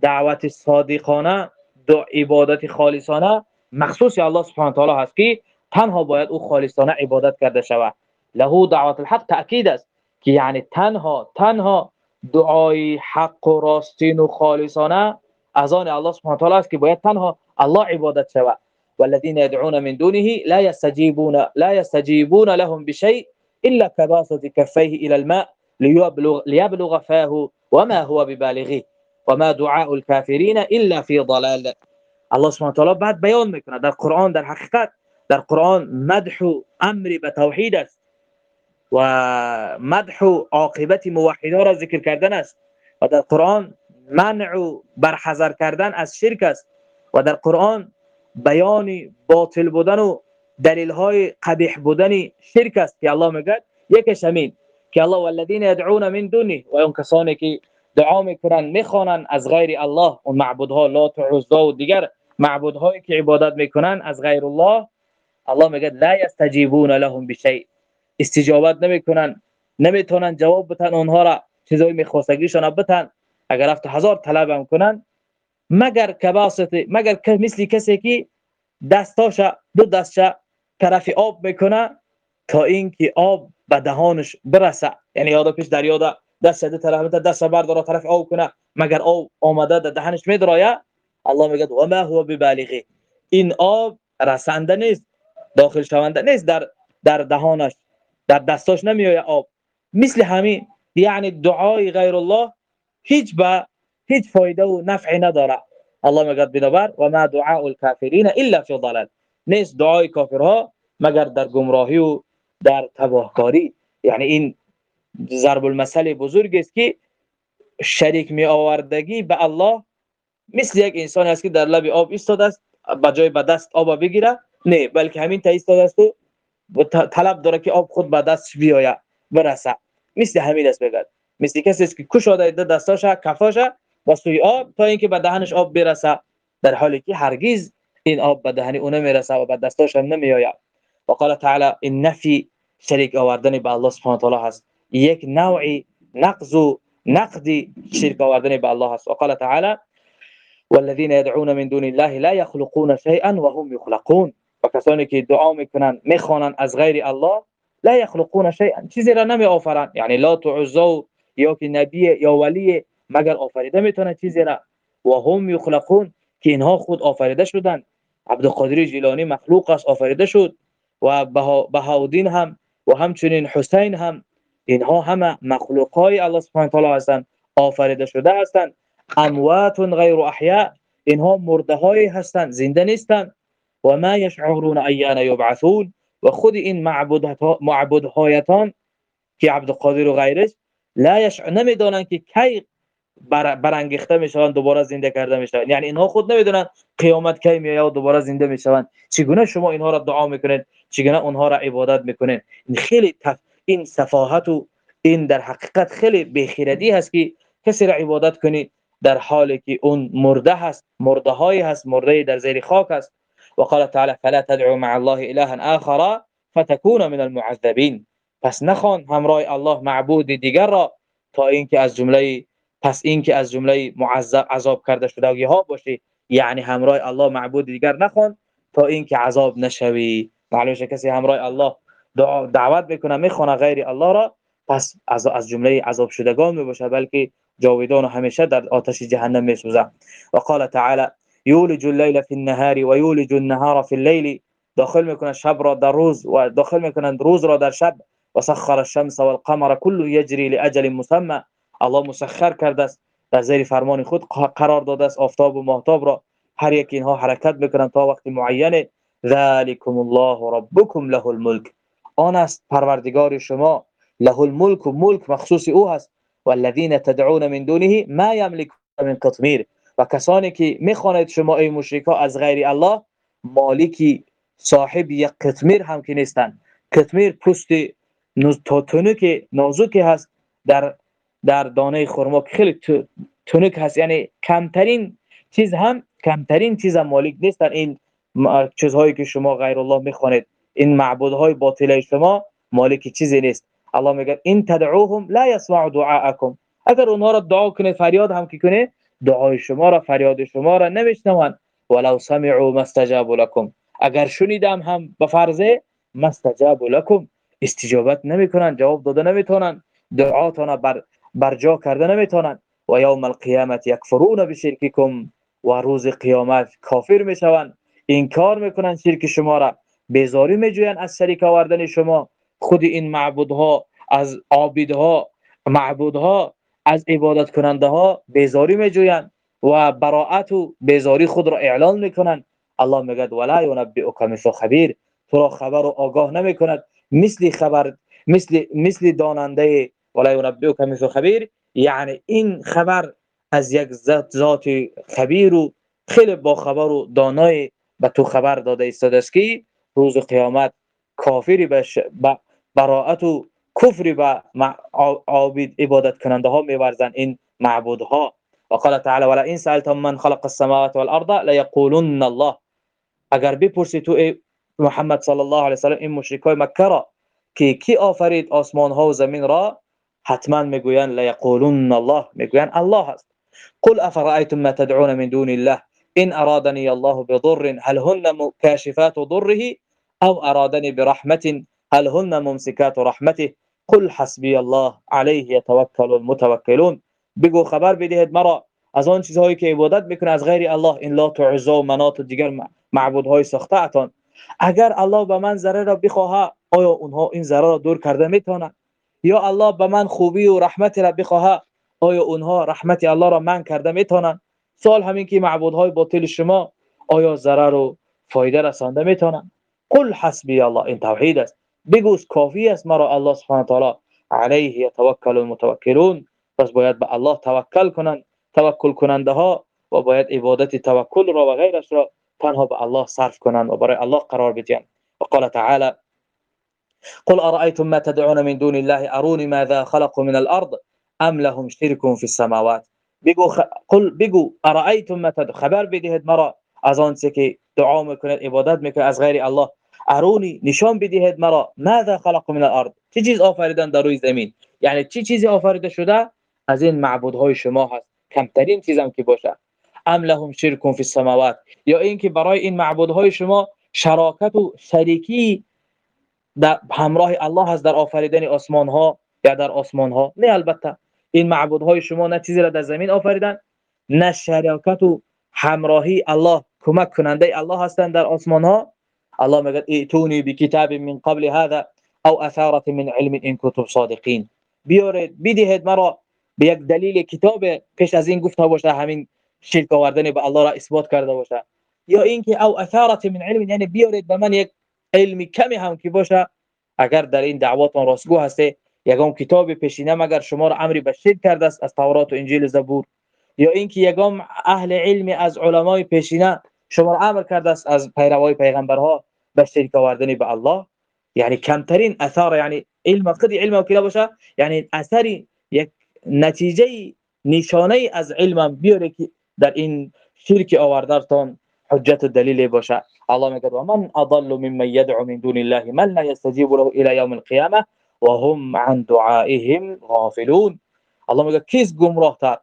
A: دعوت صادقانه دو عبادت خالصانه. مخصوص الله سبحانه تعالی هست که تنها باید أو خالصانه عبادت کرده شود. له دعوت الحق تأکید است که یعنی تنها تنها دعای حق و راستین و خالصانه از آن الله سبحانه تعالی است که باید تنها الله عبادت شود. والذین يدعون من دونه لا يستجيبون لا يستجيبون لهم بشيء إلا كباسط كفيه إلى الماء ليبلغ, ليبلغ فاه وما هو ببالغه وما دعاء الكافرين إلا في ضلال. الله سبحانه وتعالى بعد بیان میکنه در قرآن در حقیقت در قرآن مدح و أمر به توحید است. و مدح و عاقبت موحدان را ذکر کردن است. و در قرآن منع و برحذر کردن از شرک است. و در قرآن بیان باطل بودن و دلیل های قبیح بودن شرک است که الله میگه یکش همین که الله والذین يدعون من دونه و اون کسانی که دعا می‌کنن می‌خوانن از غیر الله اون معبودها لات و عزا و دیگر معبودهایی که عبادت می‌کنن از غیر الله الله میگه لا یستجیبون لهم بشیء. استجابت نمی‌کنن نمی‌تونن جواب بتن اونها را چیزای میخواستگیشون بتن اگر رفت هزار طلب هم کنن مگر کباست مگر مثل کسی که دستاش دو دستش طرف آب می‌کنه تا اینکه آب به دهانش برسه. یعنی یاد پیش در یاد دست دو طرف دست بردار طرف آب کنه. مگر آب آمده در دهنش میدرایه؟ الله میگه و ما هو ببالغه. این آب رسنده نیست داخل شونده نیست در در دهانش در دستاش نمیآید آب. مثل همین یعنی دعای غیر الله هیچ با هیچ فایده و نفعی نداره. الله میگه بنابر و ما دعاء الكافرین الا فی ضلال. نیست دعای کافرها مگر در گمراهی و در تباهکاری. یعنی این ضرب المثل بزرگ است که شریک می آوردگی به الله مثل یک انسان است که در لب آب ایستاده است به جای به دست آب بگیره. نه بلکه همین تا ایستاده است و طلب داره که آب خود به دست بیاید برسه. مثل همین است بگد مثل کسی است که کش شده دستاش کفاش و سوی آب تا اینکه به دهنش آب برسه در حالی که هرگز این آب به دهن اون نمی‌رسه و به دستاش هم نمیآید. و قال تعالی این نفی شریک آوردن به الله سبحانه و تعالی هست. یک نوعی نقض و نقدی شرک آوردن به الله هست. و قال تعالی والذین يدعون من دون الله لا يخلقون شيئا وهم يخلقون و کسانی که دعا می‌کنن می‌خوانن از غیر الله لا يخلقون شيئا چیزی را نمی آفرن یعنی لا تعزو یا که نبی یا ولی مگر آفریده می‌تونه چیزی را؟ و هم یخلقون که اینها خود آفریده شدن. عبدالقادر جیلانی مخلوق است آفریده شد. و بهاودین هم و همچنین حسین هم. اینها همه مخلوق های الله سبحانه تعالی هستند. آفریده شده هستند. اموات غیر احیاء اینها مرده های هستند. زنده نیستند. و ما یشعرون ایان یبعثون. و خود این معبود هایتان که عبدالقادر و غیرش لا یشع نمی‌دانند که کی بر برانگیخته می‌شوند دوباره زنده کرده می‌شوند. یعنی اینها خود نمی‌دونن قیامت کی میاد و دوباره زنده می‌شوند. چگونه شما اینها را دعا می‌کنید؟ چگونه اونها را عبادت می‌کنید؟ این خیلی تف... این صفاحت و این در حقیقت خیلی بیخیردی هست که کسی را عبادت کنی در حالی که اون مرده هست مرده های هست مرده در زیر خاک است و قال تعالی فلا تدعوا مع الله اله آخر فتكون من المعذبين پس نخوان همراه الله معبود دیگر را تا اینکه از جمله پس اینکه از جمله معذب عذاب کرده شدگی ها باشی یعنی همراه الله معبود دیگر نخوان تا اینکه عذاب نشوی. معلومه کسی همراه الله دعوت می‌کنه می‌خونه غیر الله را پس از از جمله عذاب شدگان می‌باشه بلکه جاودان و همیشه در آتش جهنم میسوزه و قال تعالی یولج الليل في النهار و یولج النهار في الليل داخل می‌کنه شب را در روز و داخل می‌کنه روز را در شب. و سخر الشمس والقمر كل يجري لاجل مسمى. الله مسخر کرده است در زیر فرمان خود قرار داده است آفتاب و ماهتاب را هر یک اینها حرکت می‌کنن تا وقت معین ذالکم الله ربکم له الملک آن است پروردگار شما له الملک و ملک مخصوص او هست والذین تدعون من دونه ما یملکون من قطمیر و کسانی که می‌خواند شما ای مشرکا از غیر الله مالکی صاحب یک قطمیر هم که نیستند قطمیر پوست تونک نازکی هست در در دانه خرما که خیلی تونک هست. یعنی کمترین چیز هم کمترین چیز هم مالک نیستن این چیزهایی که شما غیر الله می‌خوانید این معبودهای باطله شما مالک چیزی نیست. الله میگه این تدعوهم لا يسمع دعاءكم اگر اونها را دعا کنه فریاد هم کی کنه دعای شما را فریاد شما را نمیشنوند. ولو سمعوا ما استجابوا لكم. اگر شنیدم هم به فرضه مستجاب لكم استجابت نمی‌کنن جواب داده نمی‌تونن دعاتون بر برجا کرده نمی‌تونن. و یوم القیامت یکفرون بشرککم و روز قیامت کافر می‌شوند. انکار می‌کنن شرک شما را. بیزاری میجوین از شریک آوردن شما. خود این معبودها از عابدها معبودها از عبادت کننده ها بیزاری میجوین و براعت و بیزاری خود را اعلان می‌کنن. الله میگه ولا ينبئك مثل خبیر. تو را خبر و آگاه نمی‌کند. مثل خبر مثل مثل داننده ولا ينبئك مثل خبیر یعنی این خبر از یک ذات خبیر و خیلی با خبر و دانای به تو خبر داده ایستاده است که روز قیامت کافری به براءت و کفری به عابد عبادت کننده ها میورزن این معبودها. وقال تعالى ولا ان سالتم من خلق السماوات والارض ليقولن الله. اگر بپرسی تو محمد صلی الله علیه و سلم این مشرکای مکه را که کی آفرید آسمان ها و زمین را؟ حتما میگویند ليقولن الله میگویند الله است قل أفرأيتم ما تدعون من دون الله؟ إن أرادني الله بضر هل هن كاشفات ضره؟ أو أرادني برحمة هل هن ممسكات رحمته؟ قل حسبي الله عليه يتوكل المتوكلون. بگو خبر بدهید مرا. از آن چیزهایی که عبادت میکنه از غیر الله این لات و عزا و منات و دیگر معبودهای ساخته اتان اگر الله به من ضرر را بخواه آیا اونها این ضرر را دور کرده میتونه یا الله به من خوبی و رحمت را بخواه آیا اونها رحمت الله را من کرده می‌تونن سوال همین که معبودهای باطل شما آیا ضرر و فایده رسانده می‌تونن قل حسبی الله این توحید است. بگو کافی است. مرا الله سبحانه تعالی علیه یتوکل المتوکلون. پس باید به الله توکل کنند. توکل کننده ها و باید عبادت توکل را و غیرش را تنها به الله صرف کنند و برای الله قرار بدهند. و قال تعالی قل ارايتم ما تدعون من دون الله اروني ماذا خلقوا من الارض ام لهم شرك في السماوات بگو خ... قل بگو ارايتم ما تد... خبر بدهید مرا از آن که دعا می‌کنید عبادت می‌کنید از غیر الله. ارونی نشان بدهید مرا ماذا خلق من الارض چه چیز آفریدن در روی زمین؟ یعنی چه چیزی آفریده شده؟ از این معبودهای شما هست. کمترین چیزم که باشه. ام لهم شرک فی السماوات؟ یا اینکه برای این معبودهای شما شراکت و شریکی در همراه الله هست در آفریدن آسمان ها یا در آسمان ها نه البته این معبودهای شما نه چیزی را در زمین آفریدن نه شراکت و همراهی الله کمک کننده الله هستند در آسمان ها الله میگه ایتونی بکتاب من قبل هذا او اثاره من علم ان كنتم صادقین بیارید بدهید مرا به یک دلیل کتاب پیش از این گفته باشه همین شرک آوردن به الله را اثبات کرده باشه. یا اینکه او اثاره من علم یعنی بیارید به من یک علمی کمی هم که باشه اگر در این دعواتون راستگو هسته یگام کتاب پیشینه مگر شما را امری شرک کرده است از تورات و انجیل زبور یا اینکه یگام اهل علمی از علمای پیشینه شما را امر کرده است از پیروای پیغمبرها به شرک آوردن به الله یعنی کمترین اثر یعنی علم قدی علم و باشه یعنی اثری یک نتیجه نشانه از علم بیاره که در این شرک آوردارتان حجت و دلیل باشه الله میگه و من أضل ممن يدعو من دون الله من لا يستجيب له إلى يوم القيامة وهم عن دعائهم غافلون. الله میگه کیس گمراه تر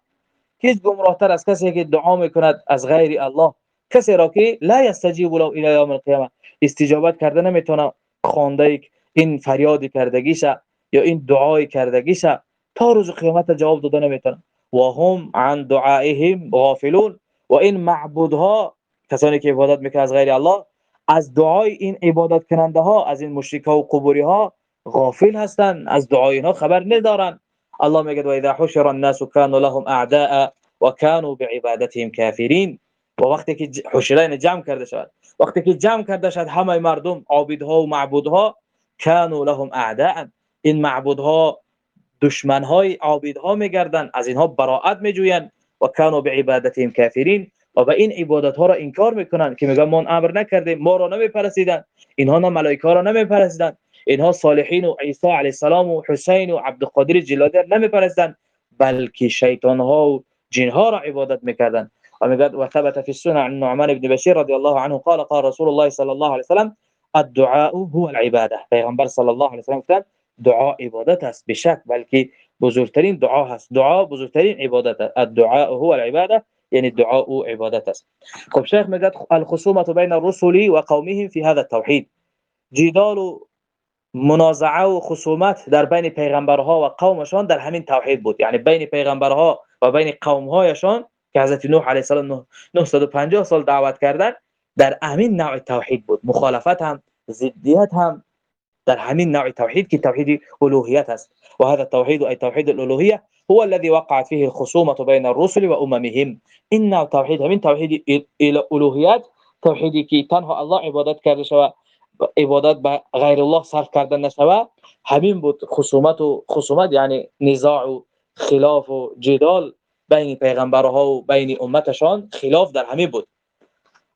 A: کیس گمراه تر از کسی که دعا میکند از غیر الله. کسی را که لا يستجيب له إلى يوم القيامة. استجابت کرده نمیتونه خوانده این فریادی کردگیشه یا این دعای کردگیشه تا روز قیامت جواب داده نمیتونن و هم عن دعائهم غافلون. و این معبودها کسانی که عبادت می‌کنن از غیر الله از دعای این عبادت کننده ها از این مشرک ها و قبوری ها غافل هستند از دعای اینا خبر ندارن. الله میگه و اذا حشر الناس كانوا لهم اعداء وكانوا بعبادتهم كافرين و وقتی که حشرین جمع کرده شد وقتی که جمع کرده شد همه مردم عابدها و معبودها كانوا لهم اعداء. این معبودها دشمن های عابدها میگردن از اینها براءت میجوین و كانوا بعبادتهم كافرين و این عبادت ها را انکار می‌کنن که میگن ما امر نکردیم ما را نمیپرسیدن اینها نه ملائکه را نمیپرسیدن اینها صالحین و عیسی علیه السلام و حسین و عبدالقادر جیلانی نمیپرسیدن بلکه شیطان ها و جن ها را عبادت می‌کردن و میگه و ثبت فی السنه عن نعمان بن بشیر رضی الله عنه قال قال رسول الله صلی الله علیه وسلم الدعاء هو العباده پیغمبر صلی الله علیه وسلم گفتن دعا عبادت است به شک بلکه بزرگترین دعا هست. دعا بزرگترین عبادت است. الدعاء هو العباده یعنی دعا او عبادت است. خب شیخ میگه الخصومه بین الرسل و قومهم في هذا التوحید. جدال و منازعه و خصومت در بین پیغمبرها و قومشان در همین توحید بود. یعنی بین پیغمبرها و بین قومهایشان که حضرت نوح علیه السلام 950 سال دعوت کردن در همین نوع توحید بود. مخالفت هم ضدیت هم در همین نوع توحید که توحید الوهیت است. و هذا التوحید ای توحید الالوهیه هو الذي وقعت فيه الخصومة بين الرسل و اممهم این نوع توحید همین توحید الوهیت توحیدی که تنها الله عبادت کرده شود عبادت به غیر الله صرف کردن نشوه همین بود خصومت و خصومت یعنی نزاع و خلاف و جدال بین پیغمبرها و بین امتشان خلاف در همین بود.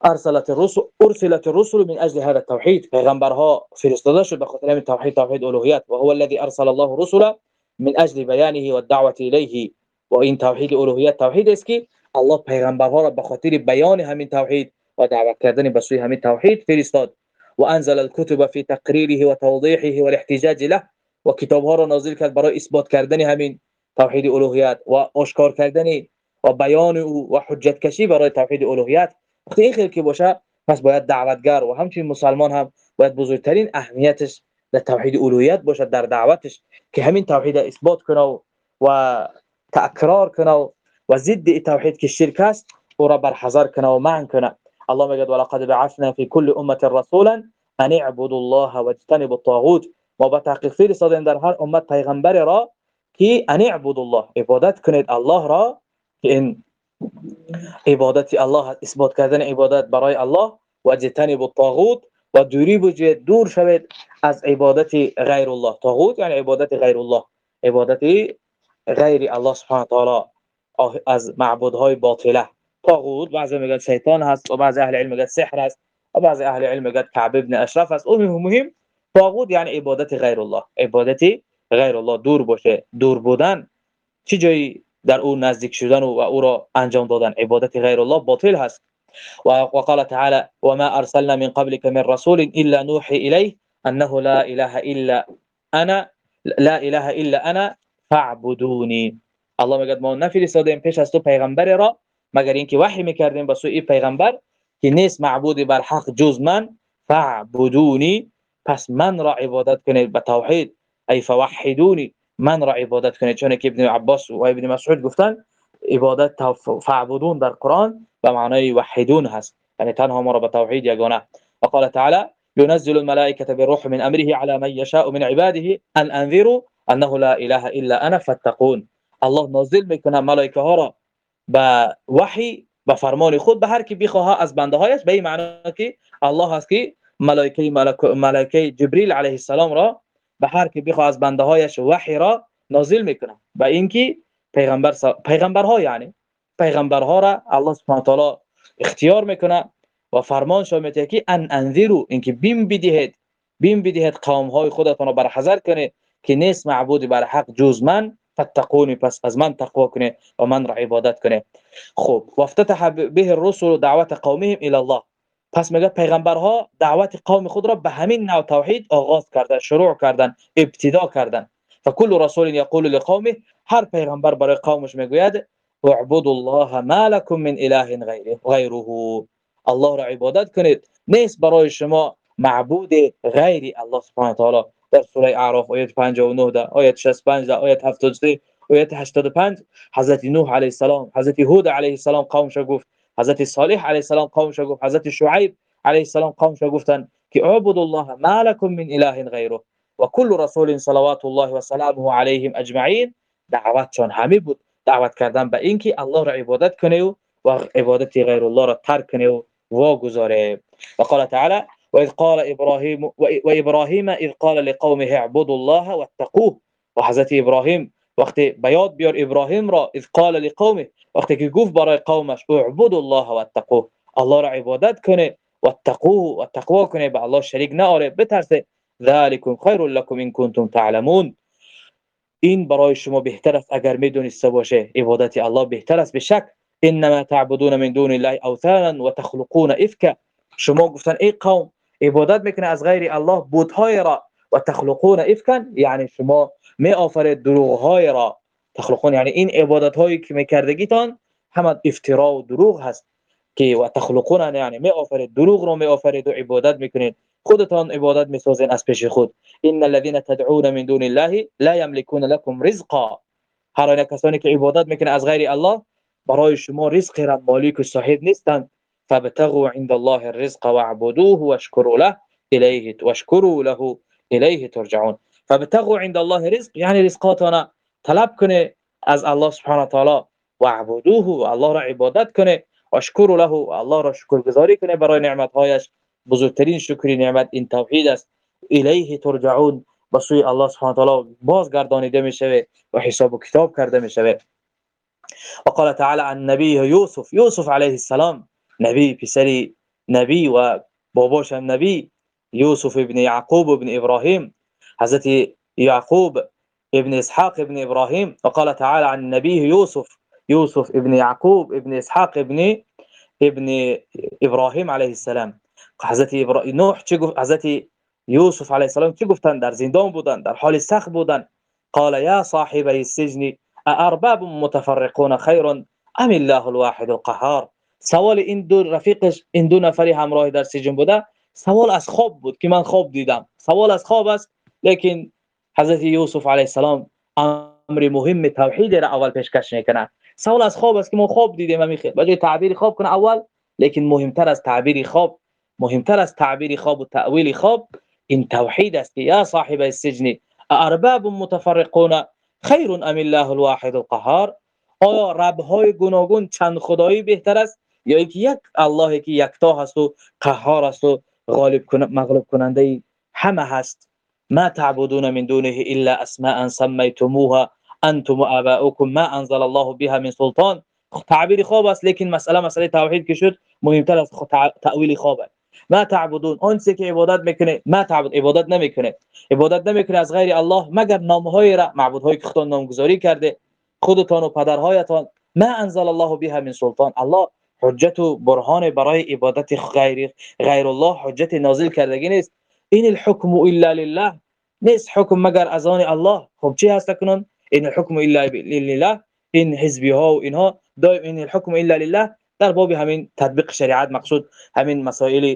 A: أرسلت الرسل أرسلت الرسل من أجل هذا التوحید پیغمبرها فرستاده شد به خاطر همین توحید توحید الوهیت. و هو الذي أرسل الله الرسل من أجل بیانه و الدعوه إلیه. و این توحید الوهیت توحید است که الله پیغمبرها را به خاطر بیان همین توحید و دعوت کردن به سوی همین توحید فرستاد. و انزل الكتب في تقريره وتوضيحه والاحتجاج له. و کتابها را نازل کرد برای اثبات کردن همین توحید الوهیت. و آشکار کردن و بیان أو و حجت کشی برای توحید الوهیت. خیلی که باشه پس باید دعوتگر و همچنین مسلمان هم باید بزرگترین اهمیتش در توحید الوهیت باشد در دعوتش که همین توحید اثبات کنه و تکرار کنه و ضد توحید که شرک است أو را برحذر کنه و منع کنه. الله میگه ولقد بعثنا في كل امة رسولا ان اعبدوا الله واجتنبوا الطاغوت. ما با تحقیق فرستادیم در هر امت پیغمبر را که ان اعبدوا الله عبادت کنید الله را که این عبادت الله اثبات کردن عبادت برای الله. و اجتنبوا الطاغوت و دوری بجید دور شوید از عبادت غیر الله طاغوت یعنی عبادت غیر الله عبادت غیر الله سبحانه تعالی از معبودهای باطله. طاغوت بعضی میگن شیطان هست و بعضی اهل علم میگن سحر است و بعضی اهل علم میگن کعب ابن اشرف است. اون مهم طاغوت یعنی عبادت غیر الله عبادت غیر الله دور باشه. دور بودن چه جایی در او نزدیک شدن و او را انجام دادن. عبادت غیر الله باطل هست. و وقال تعالی وما ارسلنا من قبلك من رسول الا نوحي اليه انه لا اله الا انا لا اله الا انا فاعبدوني الله میگه ما نفرستادیم پیش از تو پیغمبر را مگر اینکه وحی می‌کردیم به سوی پیغمبر که نیست معبود بر حق جز من؟ فعبدونی پس من را عبادت کنید به توحید. ای فوحدونی. من را عبادت کنید؟ چون که ابن عباس و ابن مسعود گفتن عبادت فعبدون در قرآن به معنای وحدون هست. یعنی تنها ما را به توحید یگانه. وقال تعالی ينزل الملائكه بالروح من امره على من يشاء من عباده ان انذروا انه لا اله الا أنا فاتقون. الله نازل میکنه ملائکه ها را به وحی به فرمان خود به هر کی بخواه از بنده هایش به این معنا که الله هست که ملائکه ملائکه جبریل علیه السلام را به هر کی بخواه از بنده هایش وحی را نازل می‌کنه. به اینکه پیغمبر پیغمبرها یعنی پیغمبرها را الله سبحانه و تعالی اختیار می‌کنه و فرمان شما میده که ان انذروا اینکه بیم بدهید بیم بدهید قوم های خودتون را بر حذر کنید که نیست معبود بر حق جز من فتقونی پس از من تقوا کنه و من را عبادت کنه خب وافتتح به الرسل دعوت قومهم الى الله. پس میگه پیغمبرها دعوت قوم خود را به همین نوع توحید آغاز کردن شروع کردن ابتدا کردن. فكل رسول يقول لقومه هر پیغمبر برای قومش می‌گوید اعبدوا الله ما لكم من اله غیره غیره. الله را عبادت کنید. نیست برای شما معبود غیر الله سبحانه و تعالی. در سوره اعراف آیت 59 ده آیت 65 ده آیت 73 آیت 85 حضرت نوح علیه السلام حضرت هود علیه السلام قومش گفت حضرت صالح علیه السلام قومش گفت. حضرت شعیب علیه السلام قومش گفتن که اعبدوا الله ما لكم من اله غیره و کل رسول صلوات الله و سلامه علیهم اجمعین. دعوتشان همه بود. دعوت کردن به اینکه الله را عبادت کنه و عبادت غیر الله را ترک کنه و واگذاره. و قال تعالی وإذ قال إبراهيم وإبراهيم إذ قال لقومه اعبدوا الله واتقوه. وحضرت إبراهيم وقت بیاد بیار ابراهیم را إذ قال لقومه وقتی که گفت برای قومش اعبدوا الله واتقوه. الله را عبادت کنه واتقوه و تقوا کنه به الله شریک نآره. بترسه ذلكم خیر لكم ان کنتم تعلمون. این برای شما بهتر است اگر میدونسته باشه عبادت الله بهتر است. به شک انما تعبدون من دون الله اوثانا وتخلقون افكا شما گفتن ای قوم عبادت میکنه از غیر الله بودهای را و تخلقون افکن یعنی شما می آفرید دروغ های را تخلقون. یعنی این عبادت هایی که میکردگیتان همه افترا و دروغ هست که و تخلقون یعنی می آفرید دروغ رو می آفرید و عبادت میکنید. خودتان عبادت میسازین از پیش خود. ان الذين تدعون من دون الله لا يملكون لكم رزقا. هر کسانی که عبادت میکنه از غیر الله برای شما رزق را مالک و صاحب نیستند. فابتغوا عند الله الرزق واعبدوه واشكروا له اليه واشكروا له. إليه ترجعون. فابتغوا عند الله رزق یعنی رزقاتنا. طلب کنه از الله سبحانه و تعالی. واعبدوه الله را عبادت کنه. واشكروا له الله را شکرگزاری کنه برای نعمت هایش بزرگترین شکری نعمت این توحید است. الیه ترجعون. به الله سبحانه و تعالی بازگردانیده میشه و حساب و کتاب کرده میشه و قال تعالی عن نبی یوسف یوسف علیه السلام نبی پسری نبی و باباش هم نبی. یوسف ابن یعقوب ابن ابراهیم حضرت یعقوب ابن إسحاق ابن ابراهیم وقال تعالى عن نبی یوسف یوسف ابن یعقوب ابن إسحاق ابن ابن ابراهیم علیه السلام. حضرت نوح چه گفت؟ حضرت یوسف علیه السلام چه گفتن؟ در زندان بودن در حال سخت بودن. قال یا صاحب السجن ارباب متفرقون خیر أم الله الواحد القهار؟ سوال این دو رفیقش این دو نفری همراه در سجن بوده سوال از خواب بود که من خواب دیدم. سوال از خواب است لیکن حضرت یوسف علیه السلام امر مهم توحید را اول پیشکش می‌کنه سوال از خواب است که ما خواب دیدیم و میخه بجای تعبیر خواب کنه اول لیکن مهمتر از تعبیر خواب مهمتر از تعبیر خواب و تأویل خواب این توحید است که یا صاحب السجن ارباب متفرقون خیر ام الله الواحد القهار؟ آیا رب های گوناگون چند خدایی بهتر است؟ یا اینکه یک الله که یکتا هست و قهار است و غالب کنه مغلوب کننده همه هست. ما تعبدون من دونه الا اسماء سميتموها انتم واباؤكم ما انزل الله بها من سلطان. تعبیر خواب است لیکن مسئله مسئله توحید که شد مهمتر از تأویل خواب است. ما تعبدون اون که عبادت می‌کنه ما تعبد عبادت نمی‌کنه. عبادت نمی‌کنه از غیر الله مگر نامهای را معبودهایی که خودتان نامگذاری کرده خودتان و پدرهایتان. ما انزل الله بها من سلطان. الله حجت و برهان برای عبادت غیر غیر الله حجت نازل کردگی نیست. این الحكم الا لله. نیست حکم مگر از آن الله. خب چی هست کنون این الحكم الا لله. این حزبی ها و اینها دائم این الحكم الا لله. در باب همین تطبیق شریعت مقصود همین مسائل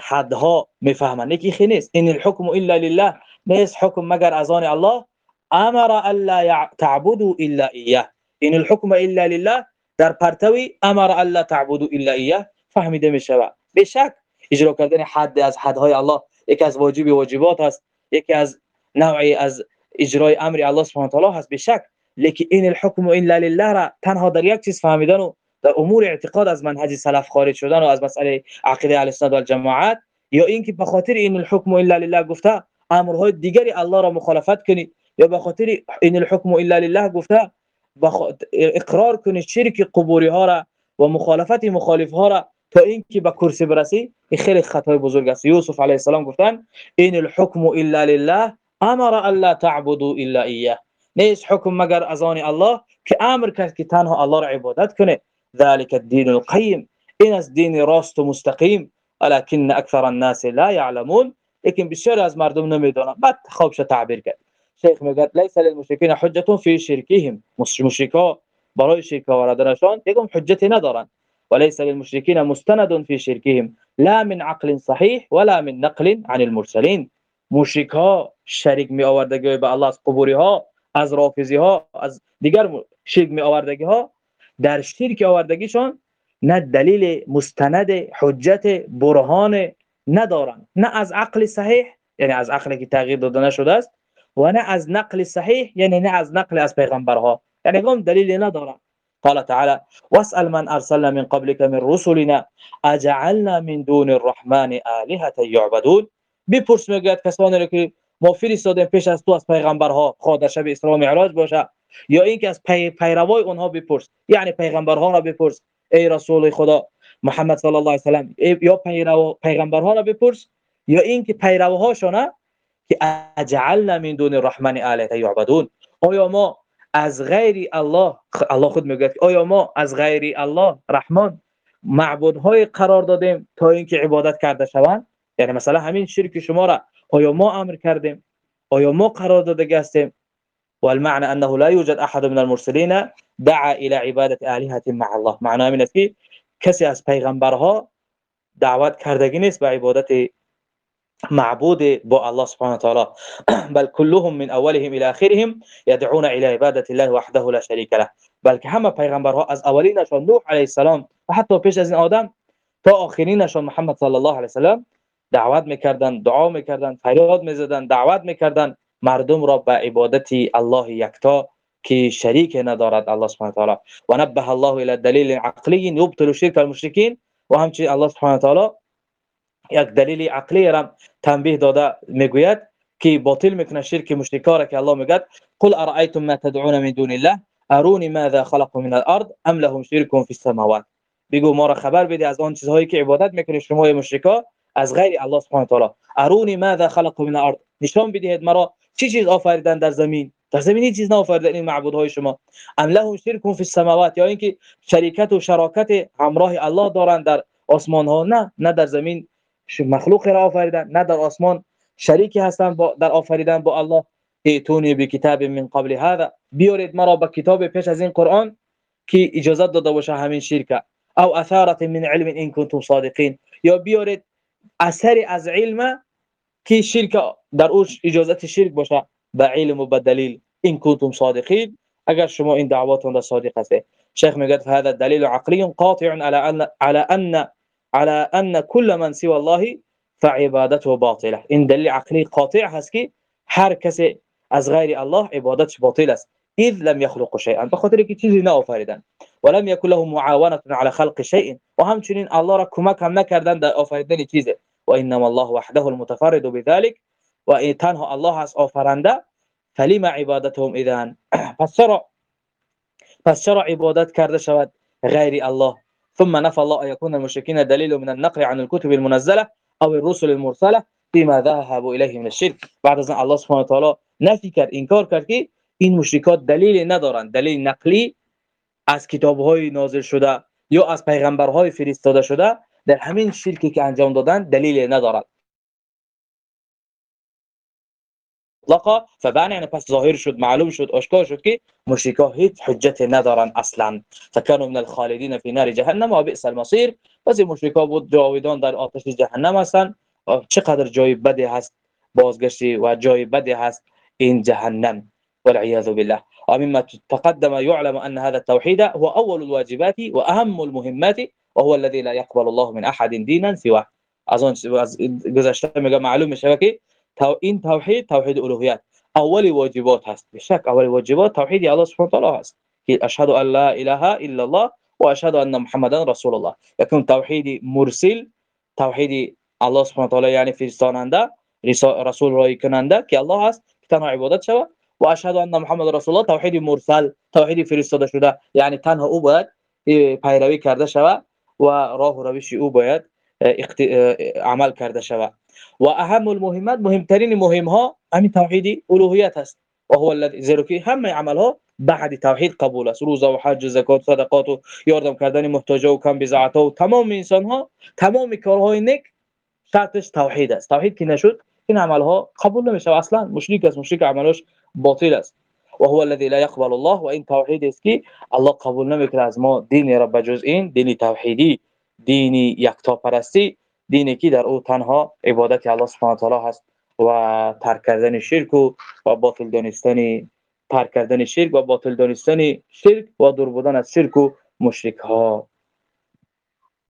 A: حدها میفهمن یکی خی نیست. این الحكم الا لله. نیست حکم مگر از آن الله. أمر ألا تعبدوا إلا إياه. این الحكم الا لله. در پرتوی امر الا تعبدوا الا اياه فهمیده میشه به شک اجرا کردن حد از حدهای الله یکی از واجب واجبات است. یکی از نوعی از اجرای امر الله سبحانه و تعالی هست. به شک لیکن این الحكم الا لله را تنها در یک چیز فهمیدن و در امور اعتقاد از منهج سلف خارج شدن و از مسئله عقیده اهل سنت و الجماعت یا اینکه به خاطر این الحكم الا لله گفته امرهای دیگری الله را مخالفت کنید یا به خاطر این الحكم الا لله گفته إقرار کنید شرک قبوری ها را و مخالفت مخالف ها را تا اینکه به کرسی برسی این خیلی خطای بزرگ است. یوسف علیه السلام گفتن این الحكم الا لله أمر الا تعبدوا الا اياه نیست حکم مگر از آن الله که أمر کرد که تنها الله را عبادت کنه. ذلك الدين القيم این از دین راست و مستقیم. ولكن اکثر الناس لا يعلمون لیکن بسیار از مردم نمیدونن بعد خوبش تعبیر کرد. شیخ میگه لیس للمشرکین حجة فی شرکهم مشرکا برای شرک آوردنشان یکم حجتی ندارن وليس للمشركين مستند في شركهم. لا من عقل صحيح ولا من نقل عن المرسلين. مشرک ها شریک می آوردگی به الله از قبوری ها از رافضی ها از دیگر شرک می آوردگی ها. در شرک آوردگیشان نه دلیل مستند حجت برهان ندارن. نه از عقل صحیح یعنی از عقلی که تغییر داده نشده است و نه از نقل صحیح یعنی نه از نقل از پیغمبرها. یعنی هم دلیل ندارن قال تعالى واسأل من أرسلنا من قبلك من رسلنا اجعلنا من دون الرحمن آلهة يعبدون؟ بپرس می‌گوید کسانی رو که ما فرستادیم پیش از تو از پیغمبرها خود در شب اسراء و معراج باشه؟ یا اینکه از پی پیروای اونها بپرس یعنی پیغمبرها را بپرس ای رسول خدا محمد صلی الله علیه و سلم یا پیرو پیغمبرها را بپرس یا اینکه پیروهاشون که اجعلنا من دون الرحمن آلهة يعبدون آیا ما از غیر الله الله خود میگه آیا ما از غیر الله رحمان معبودهای قرار دادیم تا اینکه عبادت کرده شوند؟ یعنی مثلا همین شرک شما را آیا ما امر کردیم؟ آیا ما قرار داده هستیم والمعنى انه لا يوجد احد من المرسلين دعا الى عباده الهه مع الله. معنی این است که کسی از پیغمبرها دعوت کردگی نیست به عبادت معبود با الله سبحانه وتعالى. بل كلهم من أولهم إلى آخرهم يدعون إلى عبادة الله وحده لا شريك له. بلکه همه پیغمبرها از اولینشان نوح علیه السلام و حتی پیش از این آدم تا آخرینشان محمد صلی الله علیه وسلم دعوت میکردن دعا میکردن فریاد میزدن دعوت میکردن مردم را به عبادت الله یکتا که شریک ندارد الله سبحانه و تعالی و نبه الله إلى دلیل عقلی یبطل شرک المشرکین و همچنین الله سبحانه و تعالی یک دلیل عقلی را تنبیه داده می‌گوید که باطل می‌کنه شرک مشرکا را که الله میگه قل ارایتم ما تدعون من دون الله؟ ارونی ماذا خلقوا من الارض ام لهم شرك في السماوات؟ بگو ما را خبر بده از آن چیزهایی که عبادت می‌کنید شما مشرکا از غیر الله سبحانه و تعالی. ارونی ماذا خلقوا من الارض؟ نشان بدهید مرا چی چیز آفریدن در زمین؟ در زمین هیچ چیز نآفریدن این معبودهای شما. ام لهم شرك في السماوات؟ یا اینکه شریکت و شراکت همراه الله دارند در آسمان ها نه نه در زمین مخلوق را آفریدن نه در آسمان شریکی هستند در آفریدن با الله. ایتونی به کتاب من قبل هذا. بیارید مرا با کتاب پیش از این قرآن که اجازه داده باشه همین شرک. او اثارت من علم ان کنتم صادقین. یا بیارید اثر از علم که شرک در اوش اجازت شرک باشه. به علم و به دلیل ان کنتم صادقین. اگر شما این دعواتون را صادق هسته شیخ میگه هذا دلیل عقلی قاطع على ان على ان على أن كل من سوى الله فعبادته باطلة. این دلیل عقلی قاطع هست که هر کسی از غیر الله عبادتش باطل است. إذ لم يخلق شيئا. بخاطر که چیزی نآفریدن ولم يكن له معاونة على خلق شيء و همچنین الله را کمک هم نکردن در آفریدن چیزی و انما الله وحده المتفرد بذلك. و این تنها الله است آفرنده. فلما عبادتهم اذا پس چرا عبادت کرده شود غیر الله؟ ثم نفى الله أن يكون المشركين دليل من النقل عن الكتب المنزلة أو الرسل المرسلة فيما ذهبوا إليه من الشرك. بعد از الله سبحانه وتعالى نفی کرد انکار کرد که این مشرکات دلیل ندارند. دلیل نقلی از کتابهای نازل شده یا از پیغمبرهای فرستاده شده در همین شرکی که انجام دادن دلیل ندارد. لقا فبان یعنی پس ظاهر شد معلوم شد آشکار شد که مشرکا هیچ حجت ندارن أصلا. فكانوا من الخالدین فی نار جهنم و بئس المصير پس مشرکا بود جاویدان در آتش جهنم هستند چقدر جای بدی هست بازگشتی و جای بدی هست إن جهنم. والعياذ بالله. ومما تقدم يعلم أن هذا التوحيد هو أول الواجبات وأهم المهمات وهو الذي لا يقبل الله من أحد دينا سواه. اظن گذشته میگه معلوم میشه که این توحید توحید الوهیت اول واجبات هست بشک اول واجبات توحید الله سبحانه و هست. که أشهد أن لا إله إلا الله و اشهد أن محمدا رسول الله. یکون توحید مرسل توحید الله سبحانه تعالی یعنی فرستاننده رسول رای کننده که الله هست تنها عبادت شود و اشهد أن محمد رسول الله توحید مرسل توحید فرستاده شده. یعنی تنها أو باید پیروی کرده شود و راه و روش أو باید عمل کرده شود و اهم المهمات مهمترین مهم ها همین توحید الوهیت است و هو الذي زیرا که همه عمل ها بعد توحید قبول است. روزه و حج و زکات صدقات و یاردم کردن محتاجا و کم بزعت و تمام انسان ها تمام کارهای نیک شرطش توحید است. توحید که نشد این عمل ها قبول نمیشه أصلا مشرک است مشرک عملش باطل است. و هو الذي لا يقبل الله و این توحید است که الله قبول نمیکنه از ما دین را بجز این دین توحیدی دینی یکتا پرستی دینی در او تنها عبادت الله سبحانه و تعالی هست و ترک کردن شرک و باطل دانستن ترک کردن شرک و باطل دانستن شرک و دور بودن از شرک و مشرک ها